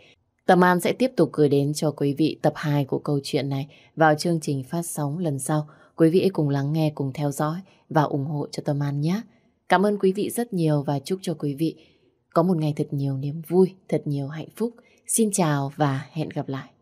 Speaker 1: Tâm An sẽ tiếp tục gửi đến cho quý vị tập 2 của câu chuyện này vào chương trình phát sóng lần sau. Quý vị cùng lắng nghe, cùng theo dõi và ủng hộ cho Tâm An nhé. Cảm ơn quý vị rất nhiều và chúc cho quý vị có một ngày thật nhiều niềm vui, thật nhiều hạnh phúc. Xin chào và hẹn gặp lại.